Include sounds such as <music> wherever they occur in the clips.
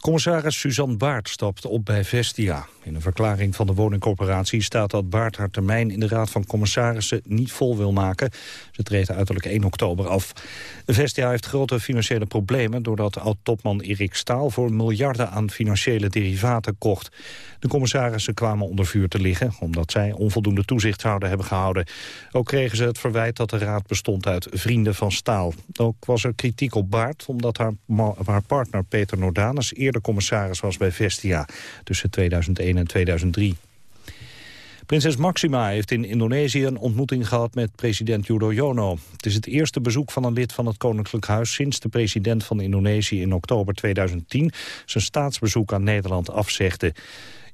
Commissaris Suzanne Baart stapt op bij Vestia. In een verklaring van de woningcorporatie staat dat Baart haar termijn in de Raad van Commissarissen niet vol wil maken. Ze treedt uiterlijk 1 oktober af. Vestia heeft grote financiële problemen doordat oud-topman Erik Staal voor miljarden aan financiële derivaten kocht. De commissarissen kwamen onder vuur te liggen omdat zij onvoldoende toezicht zouden hebben gehouden. Ook kregen ze het verwijt dat de raad bestond uit vrienden van Staal. Ook was er kritiek op Baart omdat haar, haar partner Peter Nordanus eerder commissaris was bij Vestia tussen 2001 en 2003. Prinses Maxima heeft in Indonesië een ontmoeting gehad met president Yudhoyono. Het is het eerste bezoek van een lid van het Koninklijk Huis... sinds de president van Indonesië in oktober 2010 zijn staatsbezoek aan Nederland afzegde.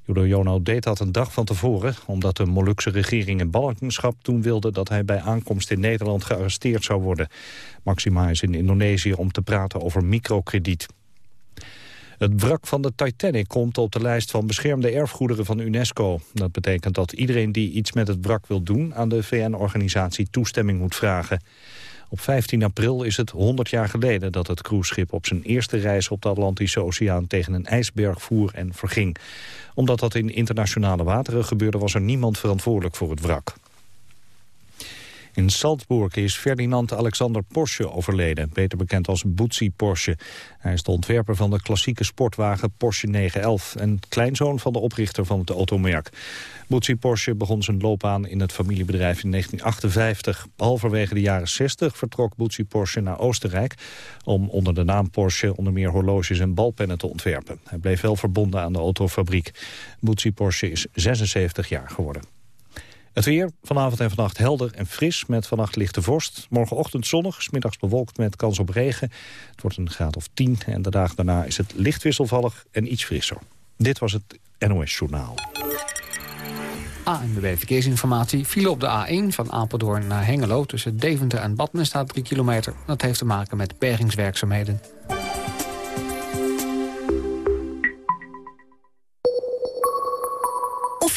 Yudhoyono deed dat een dag van tevoren... omdat de Molukse regering in ballingschap toen wilde... dat hij bij aankomst in Nederland gearresteerd zou worden. Maxima is in Indonesië om te praten over microkrediet. Het wrak van de Titanic komt op de lijst van beschermde erfgoederen van UNESCO. Dat betekent dat iedereen die iets met het wrak wil doen... aan de VN-organisatie toestemming moet vragen. Op 15 april is het 100 jaar geleden dat het cruiseschip op zijn eerste reis op de Atlantische Oceaan tegen een ijsberg voer en verging. Omdat dat in internationale wateren gebeurde was er niemand verantwoordelijk voor het wrak. In Salzburg is Ferdinand Alexander Porsche overleden, beter bekend als Bootsy Porsche. Hij is de ontwerper van de klassieke sportwagen Porsche 911 en kleinzoon van de oprichter van het automerk. Bootsy Porsche begon zijn loopbaan in het familiebedrijf in 1958. Halverwege de jaren 60 vertrok Bootsy Porsche naar Oostenrijk... om onder de naam Porsche onder meer horloges en balpennen te ontwerpen. Hij bleef wel verbonden aan de autofabriek. Bootsy Porsche is 76 jaar geworden. Het weer, vanavond en vannacht helder en fris met vannacht lichte vorst. Morgenochtend zonnig, smiddags bewolkt met kans op regen. Het wordt een graad of 10 en de dagen daarna is het licht wisselvallig en iets frisser. Dit was het NOS Journaal. ANWB Verkeersinformatie viel op de A1 van Apeldoorn naar Hengelo... tussen Deventer en Badmen staat 3 kilometer. Dat heeft te maken met bergingswerkzaamheden.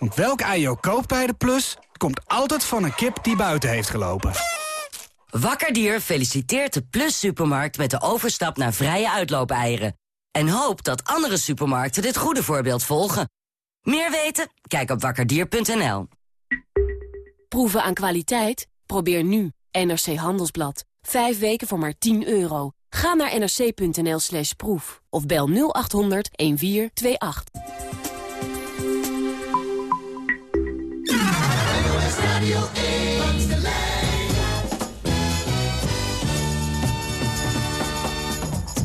Want welk ei je ook koopt bij de Plus... komt altijd van een kip die buiten heeft gelopen. Wakkerdier feliciteert de Plus Supermarkt met de overstap naar vrije uitloopeieren. En hoopt dat andere supermarkten dit goede voorbeeld volgen. Meer weten? Kijk op wakkerdier.nl. Proeven aan kwaliteit? Probeer nu NRC Handelsblad. Vijf weken voor maar 10 euro. Ga naar nrc.nl slash proef of bel 0800 1428.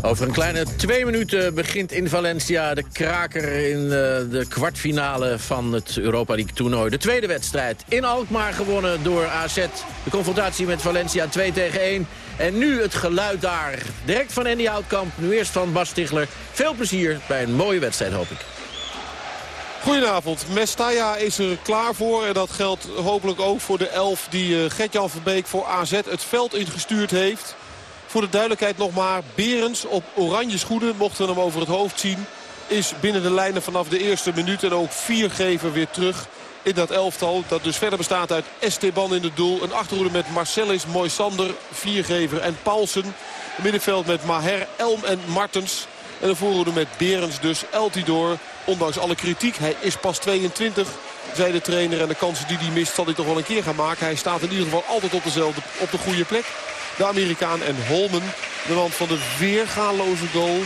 Over een kleine twee minuten begint in Valencia de kraker in eh, de kwartfinale van het Europa League toernooi. De tweede wedstrijd in Alkmaar gewonnen door AZ. De confrontatie met Valencia 2 tegen 1. En nu het geluid daar. Direct van Andy Houtkamp, nu eerst van Bas Stigler. Veel plezier bij een mooie wedstrijd hoop ik. Goedenavond. Mestalla is er klaar voor. En dat geldt hopelijk ook voor de elf die uh, Gertjan Verbeek voor AZ het veld ingestuurd heeft. Voor de duidelijkheid nog maar. Berens op oranje schoenen, mochten we hem over het hoofd zien. Is binnen de lijnen vanaf de eerste minuut en ook viergever weer terug in dat elftal. Dat dus verder bestaat uit Esteban in het doel. Een achterhoede met Marcelis, Moisander, viergever en Paulsen. Middenveld met Maher, Elm en Martens. En de voorhoede met Berens dus Eltidoor. Ondanks alle kritiek, hij is pas 22, zei de trainer. En de kansen die hij mist zal hij toch wel een keer gaan maken. Hij staat in ieder geval altijd op, dezelfde, op de goede plek. De Amerikaan en Holmen. De man van de weergaloze goal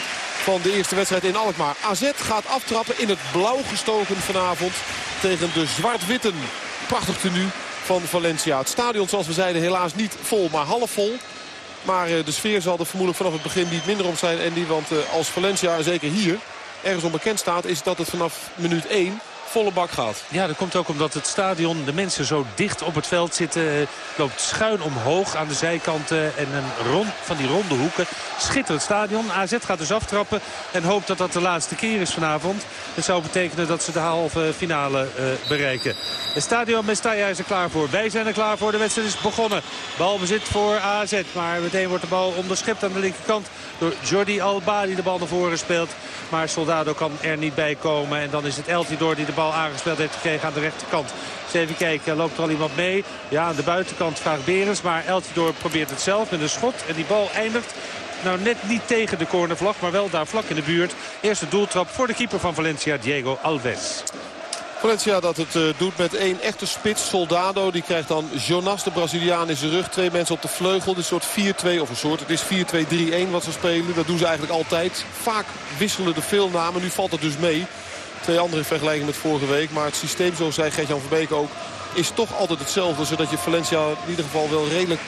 van de eerste wedstrijd in Alkmaar. AZ gaat aftrappen in het blauw gestoken vanavond tegen de zwart-witten. Prachtig tenue van Valencia. Het stadion zoals we zeiden helaas niet vol, maar half vol. Maar eh, de sfeer zal er vermoedelijk vanaf het begin niet minder om zijn. En die, want eh, als Valencia, zeker hier, ergens onbekend staat... is dat het vanaf minuut 1 volle bak gaat. Ja, dat komt ook omdat het stadion, de mensen zo dicht op het veld zitten. loopt schuin omhoog aan de zijkanten en een rond van die ronde hoeken. Schitterend stadion. AZ gaat dus aftrappen en hoopt dat dat de laatste keer is vanavond. Dat zou betekenen dat ze de halve finale uh, bereiken. Het stadion Mestalla is er klaar voor. Wij zijn er klaar voor. De wedstrijd is begonnen. Balbezit voor AZ. Maar meteen wordt de bal onderschept aan de linkerkant door Jordi Alba die de bal naar voren speelt. Maar Soldado kan er niet bij komen. En dan is het Eltidoor die de bal aangespeeld heeft gekregen aan de rechterkant. Dus even kijken, loopt er al iemand mee? Ja, aan de buitenkant vraagt Berens. Maar Eltidoor probeert het zelf met een schot. En die bal eindigt nou net niet tegen de cornervlag, maar wel daar vlak in de buurt. Eerste doeltrap voor de keeper van Valencia, Diego Alves. Valencia dat het uh, doet met één echte spits. Soldado. Die krijgt dan Jonas, de Braziliaan, in zijn rug. Twee mensen op de vleugel. Dit soort 4-2 of een soort. Het is 4-2-3-1 wat ze spelen. Dat doen ze eigenlijk altijd. Vaak wisselen de veel namen. Nu valt het dus mee. Twee andere in vergelijking met vorige week. Maar het systeem, zoals zei Gert-Jan Verbeek ook, is toch altijd hetzelfde. Zodat je Valencia in ieder geval wel redelijk...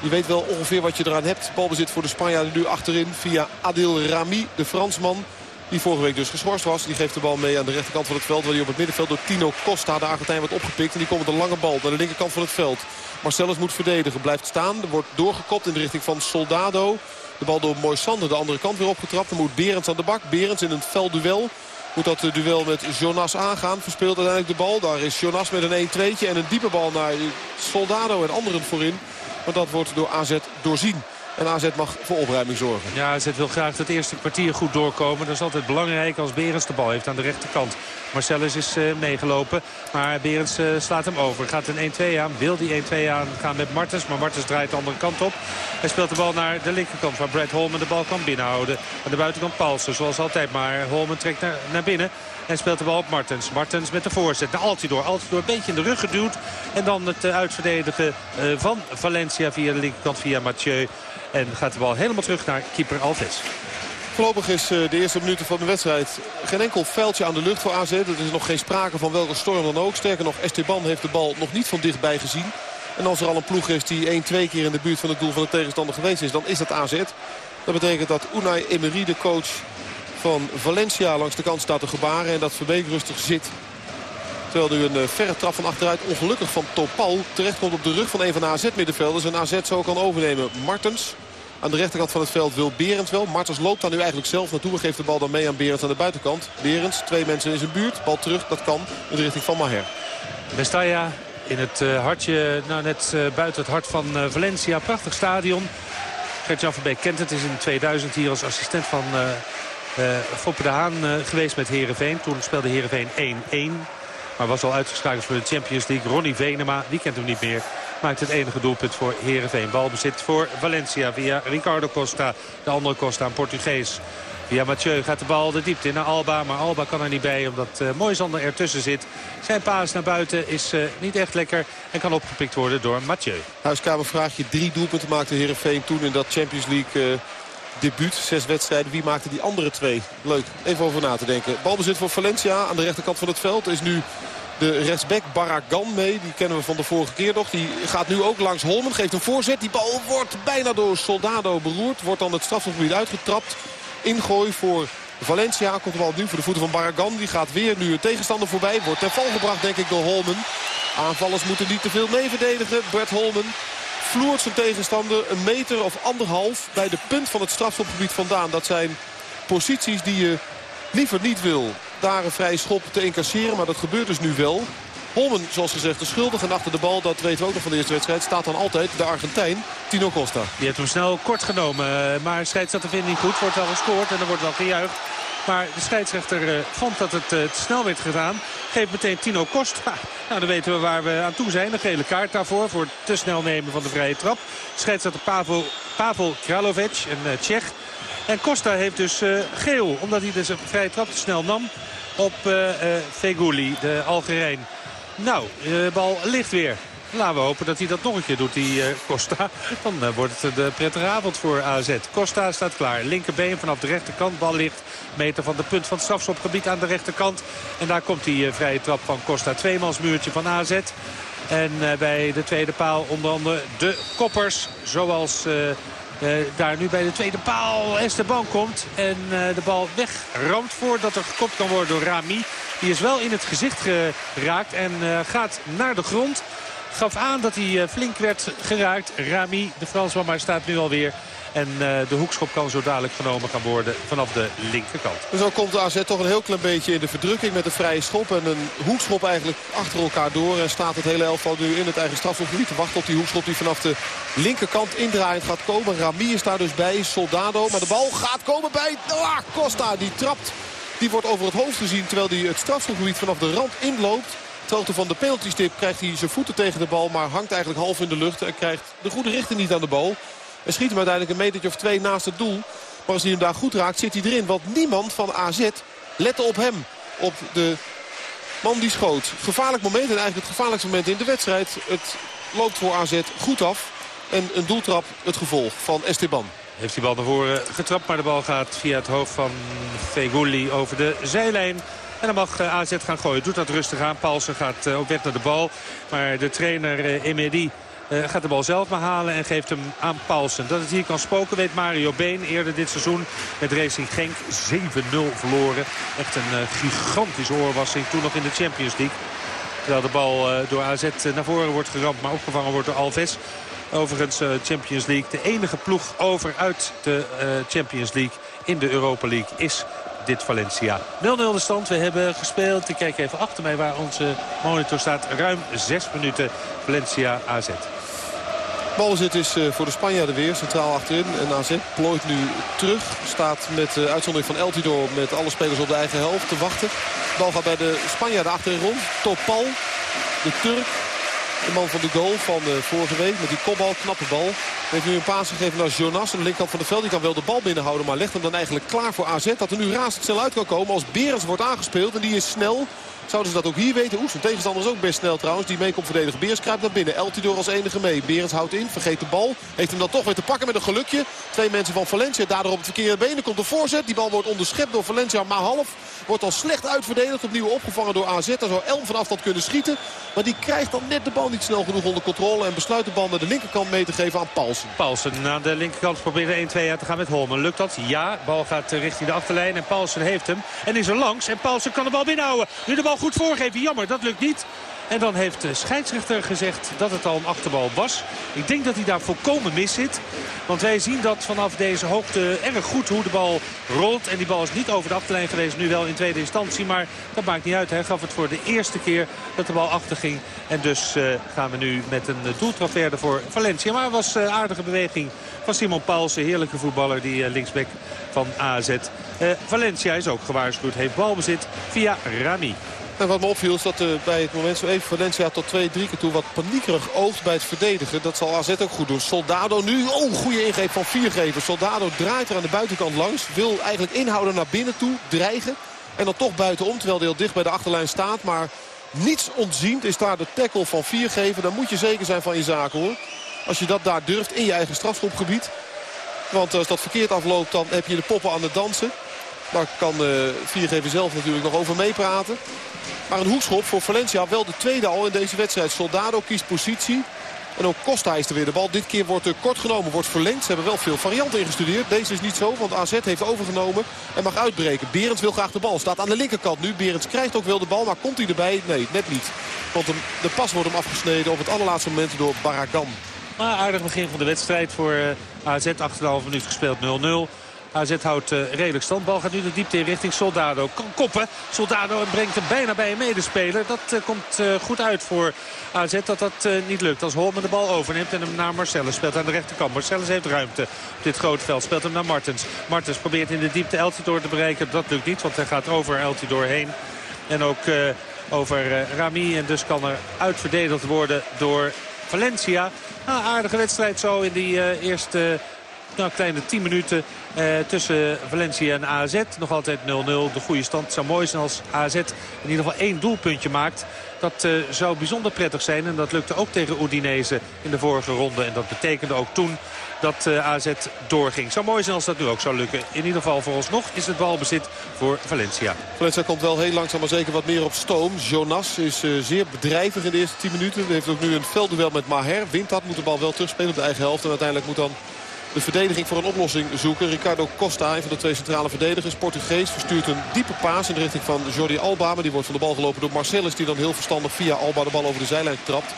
Je weet wel ongeveer wat je eraan hebt. Balbezit voor de Spanjaarden nu achterin via Adil Rami, de Fransman. Die vorige week dus geschorst was. Die geeft de bal mee aan de rechterkant van het veld. Waar hij op het middenveld door Tino Costa, de Argentijn, wordt opgepikt. En die komt met een lange bal naar de linkerkant van het veld. Marcellus moet verdedigen. Blijft staan. Er wordt doorgekopt in de richting van Soldado. De bal door Moisander de andere kant weer opgetrapt. Dan moet Berends aan de bak. Berends in een duel. Moet dat duel met Jonas aangaan. Verspeelt uiteindelijk de bal. Daar is Jonas met een 1-2'tje. En een diepe bal naar Soldado en anderen voorin. Maar dat wordt door AZ doorzien. En AZ mag voor opruiming zorgen. Ja, AZ wil graag het eerste kwartier goed doorkomen. Dat is altijd belangrijk als Berends de bal heeft aan de rechterkant. Marcellus is uh, meegelopen, maar Berends uh, slaat hem over. Gaat een 1-2 aan, wil die 1-2 aan gaan met Martens. Maar Martens draait de andere kant op. Hij speelt de bal naar de linkerkant waar Brad Holman de bal kan binnenhouden. Aan de buitenkant Paulsen, zoals altijd. Maar Holman trekt naar, naar binnen. En speelt de bal op Martens. Martens met de voorzet naar Altidoor. Altidoor een beetje in de rug geduwd. En dan het uh, uitverdedigen van Valencia via de linkerkant via Mathieu. En gaat de bal helemaal terug naar keeper Alves. Voorlopig is eh, de eerste minuten van de wedstrijd geen enkel veldje aan de lucht voor AZ. Er is nog geen sprake van welke storm dan ook. Sterker nog, Esteban heeft de bal nog niet van dichtbij gezien. En als er al een ploeg is die 1, 2 keer in de buurt van het doel van de tegenstander geweest is, dan is dat AZ. Dat betekent dat Unai Emery, de coach van Valencia, langs de kant staat te gebaren. En dat Verbeek rustig zit. Terwijl nu een eh, verre trap van achteruit ongelukkig van Topal terechtkomt op de rug van een van de AZ-middenvelders. En AZ zo kan overnemen. Martens aan de rechterkant van het veld wil Berends wel. Martens loopt daar nu eigenlijk zelf naartoe. En geeft de bal dan mee aan Berends aan de buitenkant. Berends, twee mensen in zijn buurt. Bal terug, dat kan. In de richting van Maher. Westaya in het uh, hartje, nou net uh, buiten het hart van uh, Valencia. Prachtig stadion. Gert-Jan Verbeek kent het. Is in 2000 hier als assistent van Foppe de Haan geweest met Herenveen. Toen speelde Herenveen 1-1. Maar was al uitgeschakeld voor de Champions League. Ronnie Venema, die kent hem niet meer. Maakt het enige doelpunt voor Herenveen. Balbezit voor Valencia via Ricardo Costa. De andere Costa, een Portugees. Via Mathieu gaat de bal de diepte in naar Alba. Maar Alba kan er niet bij omdat uh, Moisander ertussen zit. Zijn paas naar buiten is uh, niet echt lekker. En kan opgepikt worden door Mathieu. Je drie doelpunten maakte Herenveen toen in dat Champions League... Uh debuut. Zes wedstrijden. Wie maakte die andere twee? Leuk. Even over na te denken. Balbezit voor Valencia aan de rechterkant van het veld. Is nu de rechtsback Baragan mee. Die kennen we van de vorige keer nog. Die gaat nu ook langs Holmen. Geeft een voorzet. Die bal wordt bijna door Soldado beroerd. Wordt dan het strafgebied uitgetrapt. Ingooi voor Valencia. Komt de bal nu voor de voeten van Baragan. Die gaat weer nu een tegenstander voorbij. Wordt ter val gebracht denk ik door Holmen. Aanvallers moeten niet te veel mee verdedigen. Brett Holmen vloert zijn tegenstander een meter of anderhalf bij de punt van het strafschopgebied vandaan. Dat zijn posities die je liever niet wil. Daar een vrije schop te incasseren, maar dat gebeurt dus nu wel. Holmen, zoals gezegd, de schuldig. En achter de bal, dat weten we ook nog van de eerste wedstrijd... staat dan altijd de Argentijn, Tino Costa. Die heeft hem snel kort genomen. Maar scheidsrechter vindt niet goed. Wordt wel gescoord en er wordt wel gejuicht. Maar de scheidsrechter uh, vond dat het uh, te snel werd gedaan. Geeft meteen Tino Costa. <laughs> Nou, dan weten we waar we aan toe zijn. Een gele kaart daarvoor. Voor het te snel nemen van de vrije trap. Scheidsrechter Pavel, Pavel Kralovic, een Tsjech. En Costa heeft dus geel. Omdat hij dus een vrije trap te snel nam op Feguli, de Algerijn. Nou, de bal ligt weer. Laten we hopen dat hij dat nog een keer doet, die uh, Costa. Dan uh, wordt het een prettige avond voor AZ. Costa staat klaar. Linkerbeen vanaf de rechterkant. Bal ligt meter van de punt van het strafschopgebied aan de rechterkant. En daar komt die uh, vrije trap van Costa. Tweemansmuurtje van AZ. En bij de tweede paal onder andere de koppers. Zoals daar nu bij de tweede paal Esteban komt. En de bal wegramt voordat er gekopt kan worden door Rami. Die is wel in het gezicht geraakt en gaat naar de grond. Gaf aan dat hij flink werd geraakt. Rami, de Fransman, maar staat nu alweer en uh, de hoekschop kan zo dadelijk genomen gaan worden vanaf de linkerkant. Zo komt de AZ toch een heel klein beetje in de verdrukking met een vrije schop. En een hoekschop eigenlijk achter elkaar door. En staat het hele elftal nu in het eigen strafschopgebied te wachten op die hoekschop die vanaf de linkerkant indraaiend gaat komen. Rami is daar dus bij, Soldado. Maar de bal gaat komen bij Costa. Die trapt, die wordt over het hoofd gezien terwijl hij het strafschopgebied vanaf de rand inloopt. Ter van de penaltystip krijgt hij zijn voeten tegen de bal. Maar hangt eigenlijk half in de lucht. En krijgt de goede richting niet aan de bal. En schiet hem uiteindelijk een metertje of twee naast het doel. Maar als hij hem daar goed raakt zit hij erin. Want niemand van AZ lette op hem. Op de man die schoot. Gevaarlijk moment en eigenlijk het gevaarlijkste moment in de wedstrijd. Het loopt voor AZ goed af. En een doeltrap het gevolg van Esteban. Heeft die bal naar voren getrapt, maar de bal gaat via het hoofd van Feguli over de zijlijn. En dan mag eh, AZ gaan gooien. Doet dat rustig aan. Paulsen gaat eh, op weg naar de bal. Maar de trainer eh, Emedi uh, gaat de bal zelf maar halen en geeft hem aan Paulsen. Dat het hier kan spoken weet Mario Been. Eerder dit seizoen met Racing Genk 7-0 verloren. Echt een uh, gigantische oorwassing. Toen nog in de Champions League. Terwijl de bal uh, door AZ naar voren wordt geramd. Maar opgevangen wordt door Alves. Overigens Champions League. De enige ploeg over uit de Champions League in de Europa League is dit Valencia. 0-0 de stand. We hebben gespeeld. Ik kijk even achter mij waar onze monitor staat. Ruim 6 minuten Valencia AZ. Balbezit is eh, voor de Spanjaarden weer centraal achterin. En AZ plooit nu terug. Staat met de uitzondering van Eltidoor met alle spelers op de eigen helft te wachten. De bal gaat bij de Spanjaarden achterin rond. Topal, de Turk, de man van de goal van uh, vorige week met die kopbal, knappe bal. Heeft nu een paas gegeven naar Jonas aan de linkerkant van de veld. Die kan wel de bal binnenhouden, maar legt hem dan eigenlijk klaar voor AZ. Dat er nu razendsnel uit kan komen als Berens wordt aangespeeld. En die is snel. Zouden ze dat ook hier weten? Oeh, zijn tegenstander is ook best snel trouwens. Die mee komt verdedigen. Beers kruipt naar binnen. Eltidoor als enige mee. Berens houdt in, vergeet de bal. Heeft hem dan toch weer te pakken met een gelukje. Twee mensen van Valencia. Daardoor op het verkeerde benen komt de voorzet. Die bal wordt onderschept door Valencia, maar half. Wordt al slecht uitverdedigd. Opnieuw opgevangen door AZ. Daar zou Elm van afstand kunnen schieten. Maar die krijgt dan net de bal niet snel genoeg onder controle. En besluit de bal naar de linkerkant mee te geven aan Paulsen. Aan de linkerkant probeert 1-2 uit te gaan met Holmen. Lukt dat? Ja. Bal gaat richting de achterlijn. En Paulsen heeft hem. En is er langs. En Paulsen kan de bal binnenhouden. Nu de bal goed voorgeven. Jammer, dat lukt niet. En dan heeft de scheidsrechter gezegd dat het al een achterbal was. Ik denk dat hij daar volkomen mis zit. Want wij zien dat vanaf deze hoogte erg goed hoe de bal rolt. En die bal is niet over de achterlijn geweest, nu wel in tweede instantie. Maar dat maakt niet uit. Hij gaf het voor de eerste keer dat de bal achter ging. En dus uh, gaan we nu met een doeltrap verder voor Valencia. Maar het was een aardige beweging van Simon Paulsen. Heerlijke voetballer, die uh, linksback van AZ. Uh, Valencia is ook gewaarschuwd. Heeft balbezit via Rami. En wat me opviel is dat uh, bij het moment zo even Valencia tot twee, drie keer toe wat paniekerig oogt bij het verdedigen. Dat zal AZ ook goed doen. Soldado nu, oh, goede ingreep van Viergever. Soldado draait er aan de buitenkant langs. Wil eigenlijk inhouden naar binnen toe, dreigen. En dan toch buitenom, terwijl hij dicht bij de achterlijn staat. Maar niets ontziend is daar de tackle van Viergever. Dan moet je zeker zijn van je zaken hoor. Als je dat daar durft in je eigen strafschopgebied. Want als dat verkeerd afloopt, dan heb je de poppen aan het dansen. Daar kan uh, Viergever zelf natuurlijk nog over meepraten. Maar een hoekschop voor Valencia wel de tweede al in deze wedstrijd. Soldado kiest positie. En ook Costa is er weer de bal. Dit keer wordt er kort genomen, wordt verlengd. Ze hebben wel veel varianten ingestudeerd. Deze is niet zo, want AZ heeft overgenomen en mag uitbreken. Berends wil graag de bal. Staat aan de linkerkant nu. Berends krijgt ook wel de bal, maar komt hij erbij? Nee, net niet. Want de pas wordt hem afgesneden op het allerlaatste moment door Baragan. Maar aardig begin van de wedstrijd voor eh, AZ. 8,5 minuut gespeeld 0-0. AZ houdt uh, redelijk stand. Bal gaat nu de diepte in richting Soldado. Kan koppen. Soldado brengt hem bijna bij een medespeler. Dat uh, komt uh, goed uit voor AZ dat dat niet lukt. Als Holmen de bal overneemt en hem naar Marcellus speelt aan de rechterkant. Marcellus heeft ruimte op dit grote veld. Speelt hem naar Martens. Martens probeert in de diepte Eltidoor te bereiken. Dat lukt niet, want hij gaat over Eltidoor heen. En ook over Rami. En dus kan er uitverdedigd worden door Valencia. Nou, aardige wedstrijd zo in die eerste nou, kleine 10 minuten eh, tussen Valencia en AZ. Nog altijd 0-0. De goede stand zou mooi zijn als AZ in ieder geval één doelpuntje maakt. Dat uh, zou bijzonder prettig zijn. En dat lukte ook tegen Udinese in de vorige ronde. En dat betekende ook toen dat uh, eh, AZ doorging. Zou mooi zijn als dat nu ook zou lukken. In ieder geval vooralsnog is het balbezit voor Valencia. Valencia komt wel heel langzaam maar zeker wat meer op stoom. Jonas is zeer bedrijvig in de eerste 10 minuten. Hij heeft ook nu een veldduel met Maher. Wint dat, moet de bal wel terugspelen op de eigen helft. En uiteindelijk moet dan de verdediging voor een oplossing zoeken. Ricardo Costa, een van de twee centrale verdedigers, Portugees, verstuurt een diepe paas in de richting van Jordi Alba. Maar die wordt van de bal gelopen door Marcellus, die dan heel verstandig via Alba de bal over de zijlijn trapt.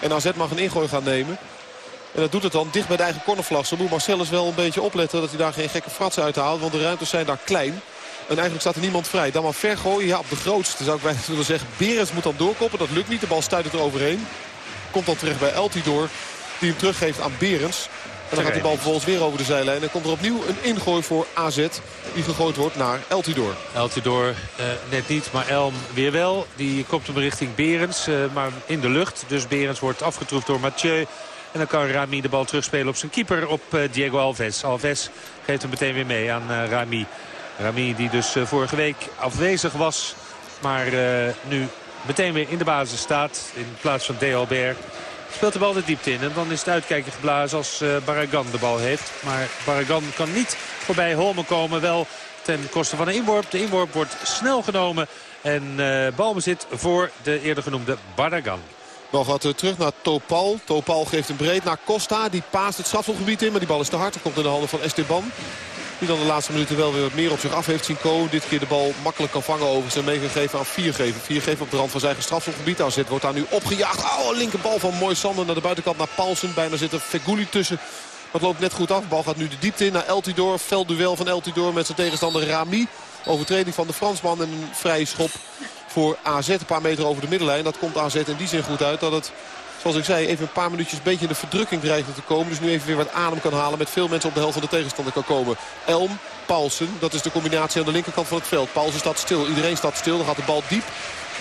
En AZ mag een ingooi gaan nemen. En dat doet het dan dicht bij de eigen cornervlag. Zo moet Marcellus wel een beetje opletten dat hij daar geen gekke fratsen uithaalt. Want de ruimtes zijn daar klein. En eigenlijk staat er niemand vrij. Dan maar vergooien. Ja, op de grootste zou ik bijna <laughs> willen zeggen. Berens moet dan doorkoppen. Dat lukt niet. De bal stuit er overheen. Komt dan terecht bij Eltidoor. Die hem teruggeeft aan Berens. En dan gaat die bal vervolgens weer over de zijlijn. En komt er opnieuw een ingooi voor AZ. Die gegooid wordt naar Eltidoor. Eltidoor uh, net niet, maar Elm weer wel. Die komt hem richting Berens, uh, maar in de lucht. Dus Berens wordt afgetroefd door Mathieu. En dan kan Rami de bal terugspelen op zijn keeper, op uh, Diego Alves. Alves geeft hem meteen weer mee aan Rami. Rami die dus vorige week afwezig was. Maar nu meteen weer in de basis staat. In plaats van De Albert. Speelt de bal de diepte in. En dan is het uitkijken geblazen als uh, Barragan de bal heeft. Maar Barragan kan niet voorbij Holmen komen. Wel ten koste van een inworp. De inworp wordt snel genomen. En uh, balbezit voor de eerder genoemde Barragan. Bal gaat uh, terug naar Topal. Topal geeft een breed naar Costa. Die paast het strafselgebied in. Maar die bal is te hard. Dat komt in de handen van Esteban. Die dan de laatste minuten wel weer wat meer op zich af heeft zien komen. Dit keer de bal makkelijk kan vangen overigens en meegegeven aan Viergever. Viergever op de rand van zijn strafselgebied. AZ wordt daar nu opgejaagd. Oh, linkerbal van Mooi Sander naar de buitenkant naar Paulsen. Bijna zit er Feguli tussen. Dat loopt net goed af. Bal gaat nu de diepte in naar Eltidoor. Veldduel van Eltidoor met zijn tegenstander Rami. Overtreding van de Fransman en een vrije schop voor AZ. Een paar meter over de middenlijn. Dat komt AZ in die zin goed uit dat het zoals ik zei, even een paar minuutjes een beetje in de verdrukking dreigt te komen. Dus nu even weer wat adem kan halen. Met veel mensen op de helft van de tegenstander kan komen. Elm, Paulsen, dat is de combinatie aan de linkerkant van het veld. Paulsen staat stil, iedereen staat stil. Dan gaat de bal diep.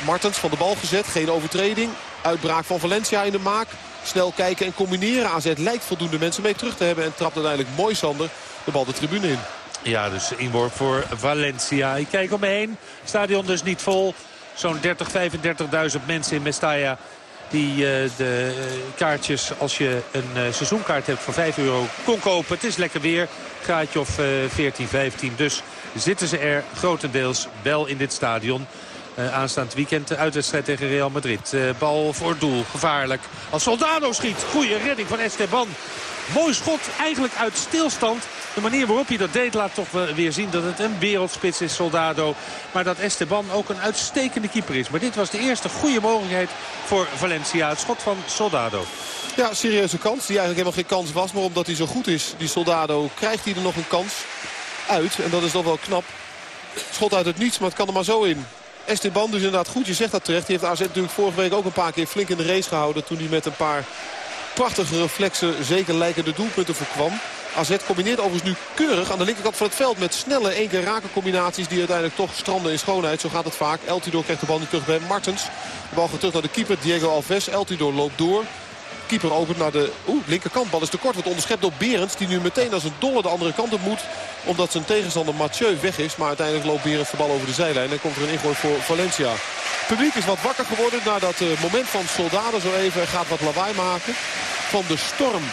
Martens van de bal gezet, geen overtreding. Uitbraak van Valencia in de maak. Snel kijken en combineren. AZ lijkt voldoende mensen mee terug te hebben. En trapt uiteindelijk mooi Sander de bal de tribune in. Ja, dus inworp voor Valencia. Ik kijk om me heen. Stadion dus niet vol. Zo'n 30, 35.000 mensen in Mestalla die uh, de kaartjes, als je een uh, seizoenkaart hebt voor 5 euro, kon kopen. Het is lekker weer, graadje of 14, 15. Dus zitten ze er grotendeels wel in dit stadion. Aanstaand weekend de uitwedstrijd tegen Real Madrid. Bal voor doel, gevaarlijk. Als Soldado schiet, goede redding van Esteban. Mooi schot, eigenlijk uit stilstand. De manier waarop hij dat deed laat toch weer zien dat het een wereldspits is, Soldado. Maar dat Esteban ook een uitstekende keeper is. Maar dit was de eerste goede mogelijkheid voor Valencia. Het schot van Soldado. Ja, serieuze kans. Die eigenlijk helemaal geen kans was. Maar omdat hij zo goed is, die Soldado, krijgt hij er nog een kans uit. En dat is toch wel knap. Schot uit het niets, maar het kan er maar zo in. Esteban dus inderdaad goed, je zegt dat terecht. Die heeft AZ natuurlijk vorige week ook een paar keer flink in de race gehouden. Toen hij met een paar prachtige reflexen zeker lijkende doelpunten voorkwam. AZ combineert overigens nu keurig aan de linkerkant van het veld. Met snelle één keer raken combinaties die uiteindelijk toch stranden in schoonheid. Zo gaat het vaak. Eltidoor krijgt de bal nu terug bij Martens. De bal gaat terug naar de keeper Diego Alves. Eltidoor loopt door. Keeper opent naar de oeh, linkerkant. Bal is te kort. Wordt onderschept door Berends. Die nu meteen als een dolle de andere kant op moet. Omdat zijn tegenstander Mathieu weg is. Maar uiteindelijk loopt Berends de bal over de zijlijn. En komt er een ingooi voor Valencia. Het publiek is wat wakker geworden na dat uh, moment van soldaten zo even. gaat wat lawaai maken van de storm.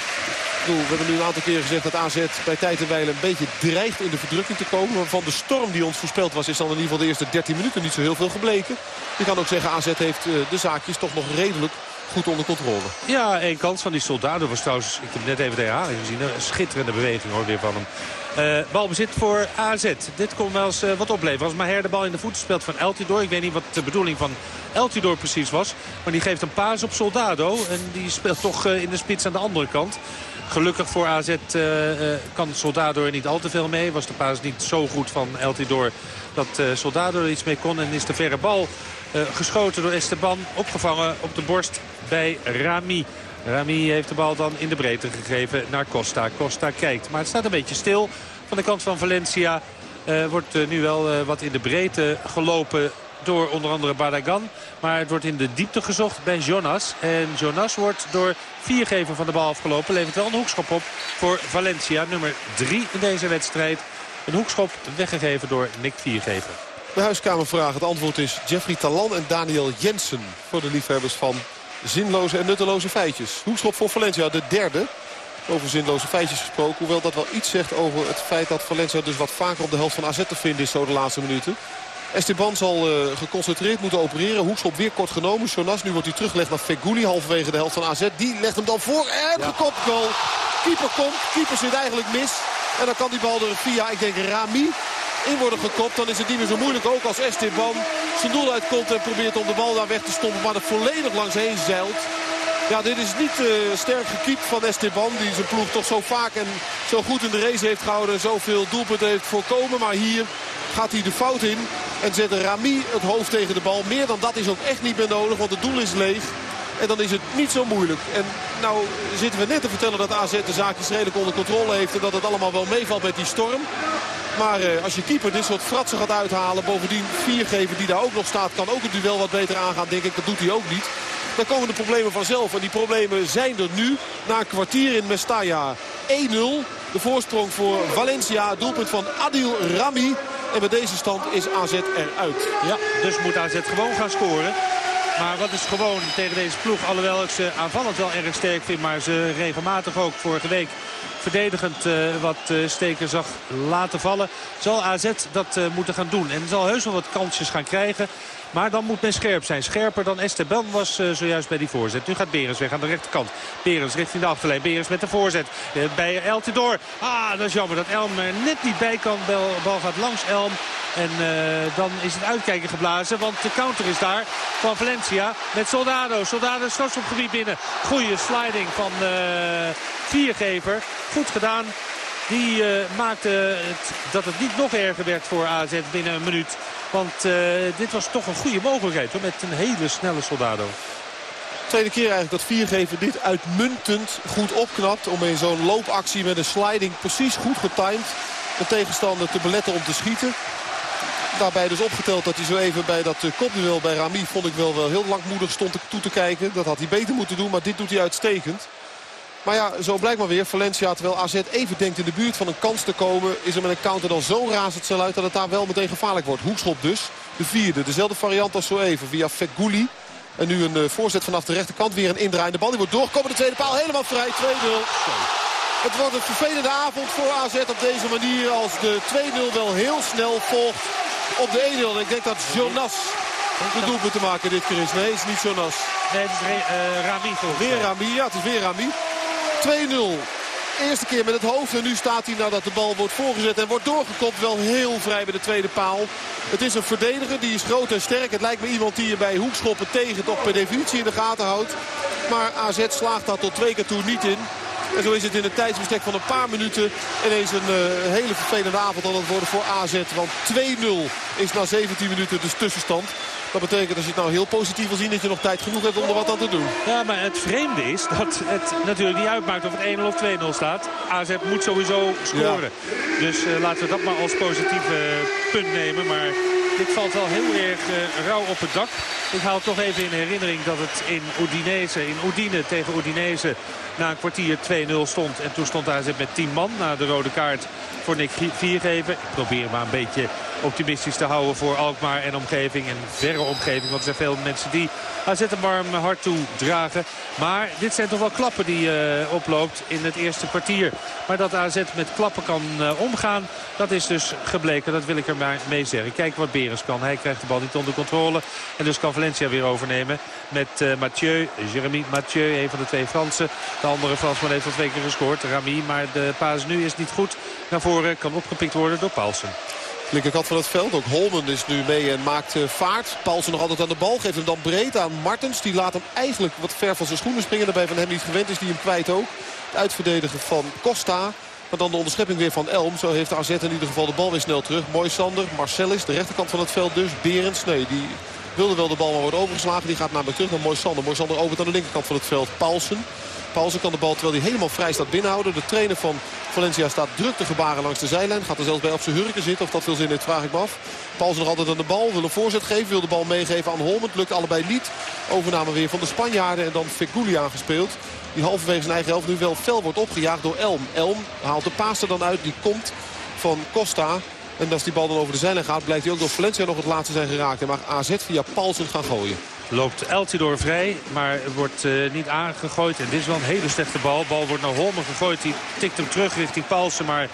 We hebben nu een aantal keren gezegd dat AZ bij tijd en een beetje dreigt in de verdrukking te komen. Van de storm die ons voorspeld was is dan in ieder geval de eerste 13 minuten niet zo heel veel gebleken. Je kan ook zeggen AZ heeft uh, de zaakjes toch nog redelijk goed onder controle. Ja, één kans van die soldaten was trouwens, ik heb net even de herhaling gezien, een schitterende beweging hoor weer van hem. Uh, balbezit voor AZ. Dit kon wel eens uh, wat opleveren. Als Maher de bal in de voeten speelt van Eltidoor. Ik weet niet wat de bedoeling van Eltidoor precies was. Maar die geeft een paas op Soldado. En die speelt toch in de spits aan de andere kant. Gelukkig voor AZ kan Soldado er niet al te veel mee. Was de paas niet zo goed van Eltidoor dat Soldado er iets mee kon. En is de verre bal geschoten door Esteban. Opgevangen op de borst bij Rami. Rami heeft de bal dan in de breedte gegeven naar Costa. Costa kijkt, maar het staat een beetje stil van de kant van Valencia. Wordt nu wel wat in de breedte gelopen door onder andere Badagan. Maar het wordt in de diepte gezocht bij Jonas. En Jonas wordt door viergever van de bal afgelopen. Levert wel een hoekschop op voor Valencia. Nummer 3 in deze wedstrijd. Een hoekschop weggegeven door Nick Viergever. De huiskamervraag. Het antwoord is Jeffrey Talan en Daniel Jensen. Voor de liefhebbers van zinloze en nutteloze feitjes. Hoekschop voor Valencia, de derde. Over zinloze feitjes gesproken. Hoewel dat wel iets zegt over het feit dat Valencia dus wat vaker op de helft van AZ te vinden is zo de laatste minuten. Esteban zal uh, geconcentreerd moeten opereren. Hoekschop weer kort genomen. Jonas, nu wordt hij teruggelegd naar Feguli halverwege de helft van AZ. Die legt hem dan voor en ja. gekopt goal Keeper komt. Keeper zit eigenlijk mis. En dan kan die bal er via, ik denk, Rami in worden gekopt. Dan is het niet meer zo moeilijk ook als Esteban zijn doel uitkomt en probeert om de bal daar weg te stoppen. Maar er volledig langs heen zeilt. Ja, dit is niet uh, sterk gekiept van Esteban. Die zijn ploeg toch zo vaak en zo goed in de race heeft gehouden. Zoveel doelpunten heeft voorkomen. Maar hier gaat hij de fout in. En zet Rami het hoofd tegen de bal. Meer dan dat is ook echt niet meer nodig. Want het doel is leeg. En dan is het niet zo moeilijk. En nou zitten we net te vertellen dat AZ de zaakjes redelijk onder controle heeft. En dat het allemaal wel meevalt met die storm. Maar eh, als je keeper dit soort fratsen gaat uithalen. Bovendien viergever die daar ook nog staat. Kan ook het duel wat beter aangaan. Denk ik dat doet hij ook niet. Dan komen de problemen vanzelf. En die problemen zijn er nu. Na een kwartier in Mestalla 1-0. De voorsprong voor Valencia. Doelpunt van Adil Rami. En met deze stand is AZ eruit. Ja, dus moet AZ gewoon gaan scoren. Maar wat is gewoon tegen deze ploeg. Alhoewel ik ze aanvallend wel erg sterk vind. Maar ze regelmatig ook vorige week verdedigend uh, wat uh, Steker zag laten vallen. Zal AZ dat uh, moeten gaan doen. En zal heus wel wat kansjes gaan krijgen. Maar dan moet men scherp zijn. Scherper dan Esteban was zojuist bij die voorzet. Nu gaat Berens weg aan de rechterkant. Berens richting de achterlijn. Berens met de voorzet uh, bij Eltidoor. Ah, dat is jammer dat Elm er net niet bij kan. De bal gaat langs Elm. En dan is het uitkijken geblazen. Want de counter is daar van Valencia met Soldado. Soldado gebied binnen. Goeie sliding van Viergever. Goed gedaan. Die uh, maakte het, dat het niet nog erger werd voor AZ binnen een minuut. Want uh, dit was toch een goede mogelijkheid hoor, met een hele snelle Soldado. Tweede keer eigenlijk dat Viergever dit uitmuntend goed opknapt. Om in zo'n loopactie met een sliding precies goed getimed de tegenstander te beletten om te schieten. Daarbij dus opgeteld dat hij zo even bij dat eh, kopduel bij Rami vond ik wel, wel heel langmoedig stond toe te kijken. Dat had hij beter moeten doen, maar dit doet hij uitstekend. Maar ja, zo blijkt maar weer. Valencia, terwijl AZ even denkt in de buurt van een kans te komen... is er met een counter dan zo razendsnel uit dat het daar wel meteen gevaarlijk wordt. Hoekschop dus. De vierde. Dezelfde variant als zo even. Via Feguli. En nu een uh, voorzet vanaf de rechterkant. Weer een indraaiende bal. Die wordt doorgekomen. De tweede paal helemaal vrij. 2-0. Het wordt een vervelende avond voor AZ op deze manier. Als de 2-0 wel heel snel volgt op de 1-0. Ik denk dat Jonas de doelpunt te maken dit keer is. Nee, het is niet Jonas. Nee, het is uh, Rami. Weer Rami. Ja, het is weer Rami. 2-0. Eerste keer met het hoofd en nu staat hij nadat de bal wordt voorgezet en wordt doorgekopt. Wel heel vrij bij de tweede paal. Het is een verdediger, die is groot en sterk. Het lijkt me iemand die je bij hoekschoppen tegen toch per definitie in de gaten houdt. Maar AZ slaagt dat tot twee keer toe niet in. En zo is het in een tijdsbestek van een paar minuten ineens een uh, hele vervelende avond aan het worden voor AZ. Want 2-0 is na 17 minuten dus tussenstand. Dat betekent als je het nou heel positief wil zien dat je nog tijd genoeg hebt om er wat aan te doen. Ja, maar het vreemde is dat het natuurlijk niet uitmaakt of het 1-0 of 2-0 staat. AZ moet sowieso scoren. Dus uh, laten we dat maar als positief uh, punt nemen. Maar dit valt wel heel erg uh, rauw op het dak. Ik haal toch even in herinnering dat het in Udinese, in Udine tegen Udinese na een kwartier 2-0 stond. En toen stond AZ met 10 man na de rode kaart voor Nick Viergever. Ik probeer maar een beetje optimistisch te houden voor Alkmaar en omgeving. En verre omgeving, want er zijn veel mensen die AZ een warm hart toe dragen. Maar dit zijn toch wel klappen die uh, oploopt in het eerste kwartier. Maar dat AZ met klappen kan uh, omgaan, dat is dus gebleken. Dat wil ik er maar mee zeggen. Kijk wat Berens kan. Hij krijgt de bal niet onder controle. En dus kan Valencia weer overnemen met uh, Mathieu. Jeremy Mathieu, een van de twee Fransen. De andere Fransman heeft al twee keer gescoord. Rami, maar de paas nu is niet goed. Naar voren kan opgepikt worden door Paulsen. Linkerkant van het veld. Ook Holmen is nu mee en maakt uh, vaart. Paulsen nog altijd aan de bal. Geeft hem dan breed aan Martens. Die laat hem eigenlijk wat ver van zijn schoenen springen. Daarbij van hem niet gewend is. Die hem kwijt ook. Het uitverdedigen van Costa. Maar dan de onderschepping weer van Elm. Zo heeft AZ in ieder geval de bal weer snel terug. Mooi Sander. Marcelis. De rechterkant van het veld dus. Berends. Nee, die wilde wel de bal maar worden overgeslagen. Die gaat namelijk terug naar Mooi Sander. Mooi Sander opent aan de linkerkant van het veld. Paulsen. Paulsen kan de bal terwijl hij helemaal vrij staat binnenhouden. De trainer van Valencia staat druk te gebaren langs de zijlijn. Gaat er zelfs bij op zijn hurken zitten. Of dat veel zin heeft, vraag ik me af. Paulsen nog altijd aan de bal. Wil een voorzet geven. Wil de bal meegeven aan Holmen. Lukt allebei niet. Overname weer van de Spanjaarden. En dan Feguli aangespeeld. Die halverwege zijn eigen helft nu wel fel wordt opgejaagd door Elm. Elm haalt de paas er dan uit. Die komt van Costa. En als die bal dan over de zijlijn gaat, blijkt hij ook door Valencia nog het laatste zijn geraakt. En mag AZ via Paulsen gaan gooien. Loopt Eltidoor vrij, maar wordt uh, niet aangegooid. En dit is wel een hele slechte bal. Bal wordt naar Holmen gegooid. Die tikt hem terug richting Paulsen, maar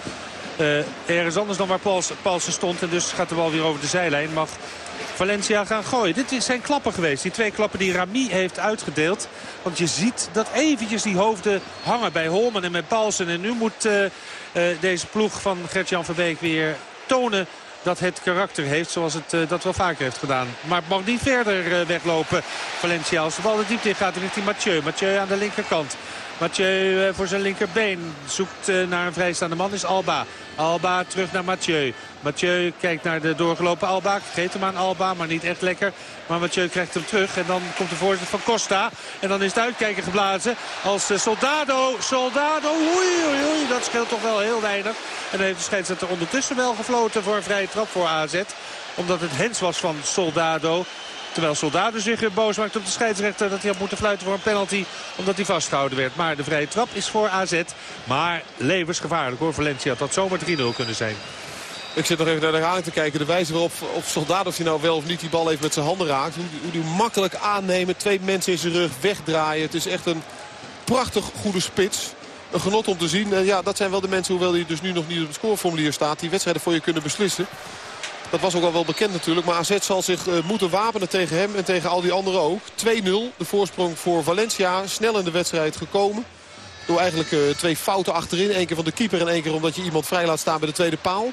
ergens anders dan waar Paulsen stond. En dus gaat de bal weer over de zijlijn. Mag Valencia gaan gooien. Dit zijn klappen geweest. Die twee klappen die Rami heeft uitgedeeld. Want je ziet dat eventjes die hoofden hangen bij Holman en met Paulsen. En nu moet uh, deze ploeg van Gert-Jan Verbeek weer tonen dat het karakter heeft zoals het uh, dat wel vaker heeft gedaan. Maar het mag niet verder weglopen. Valencia als de bal de diepte in gaat richting Mathieu. Mathieu aan de linkerkant. Mathieu voor zijn linkerbeen zoekt naar een vrijstaande man is Alba. Alba terug naar Mathieu. Mathieu kijkt naar de doorgelopen Alba. Geeft hem aan Alba, maar niet echt lekker. Maar Mathieu krijgt hem terug. En dan komt de voorzet van Costa. En dan is het uitkijken geblazen als eh, Soldado. Soldado, oei, oei, oei. Dat scheelt toch wel heel weinig. En dan heeft de scheidsrechter ondertussen wel gefloten voor een vrije trap voor AZ. Omdat het hens was van Soldado. Terwijl Soldado zich boos maakt op de scheidsrechter dat hij had moeten fluiten voor een penalty. Omdat hij vastgehouden werd. Maar de vrije trap is voor AZ. Maar levensgevaarlijk hoor. Valencia had dat zomaar 3-0 kunnen zijn. Ik zit nog even naar de herhaling te kijken. De wijze waarop op Soldaat of hij nou wel of niet die bal even met zijn handen raakt. Hoe hij makkelijk aannemen. Twee mensen in zijn rug wegdraaien. Het is echt een prachtig goede spits. Een genot om te zien. En ja, dat zijn wel de mensen, hoewel hij dus nu nog niet op het scoreformulier staat... die wedstrijden voor je kunnen beslissen. Dat was ook al wel bekend natuurlijk. Maar AZ zal zich uh, moeten wapenen tegen hem en tegen al die anderen ook. 2-0, de voorsprong voor Valencia. Snel in de wedstrijd gekomen. Door eigenlijk uh, twee fouten achterin. Eén keer van de keeper en één keer omdat je iemand vrij laat staan bij de tweede paal.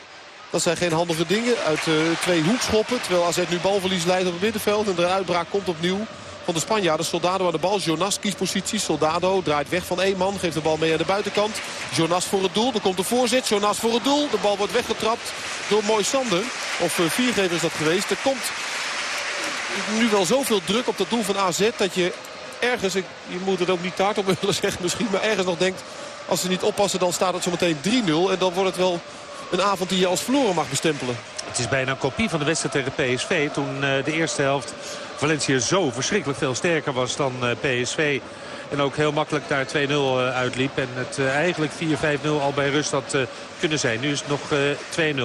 Dat zijn geen handige dingen. Uit uh, twee hoekschoppen. Terwijl AZ nu balverlies leidt op het middenveld. En de uitbraak komt opnieuw van de Spanjaarden. Soldado aan de bal. Jonas kiest positie. Soldado draait weg van één man. Geeft de bal mee aan de buitenkant. Jonas voor het doel. Er komt de voorzet. Jonas voor het doel. De bal wordt weggetrapt door Mooi Sander. Of uh, viergever is dat geweest. Er komt nu wel zoveel druk op dat doel van AZ. Dat je ergens, ik, je moet het ook niet taart op willen <laughs> zeggen misschien. Maar ergens nog denkt, als ze niet oppassen dan staat het zometeen 3-0. En dan wordt het wel een avond die je als verloren mag bestempelen. Het is bijna een kopie van de wedstrijd tegen PSV. Toen uh, de eerste helft Valencia zo verschrikkelijk veel sterker was dan uh, PSV. En ook heel makkelijk naar 2-0 uh, uitliep. En het uh, eigenlijk 4-5-0 al bij rust had kunnen zijn. Nu is het nog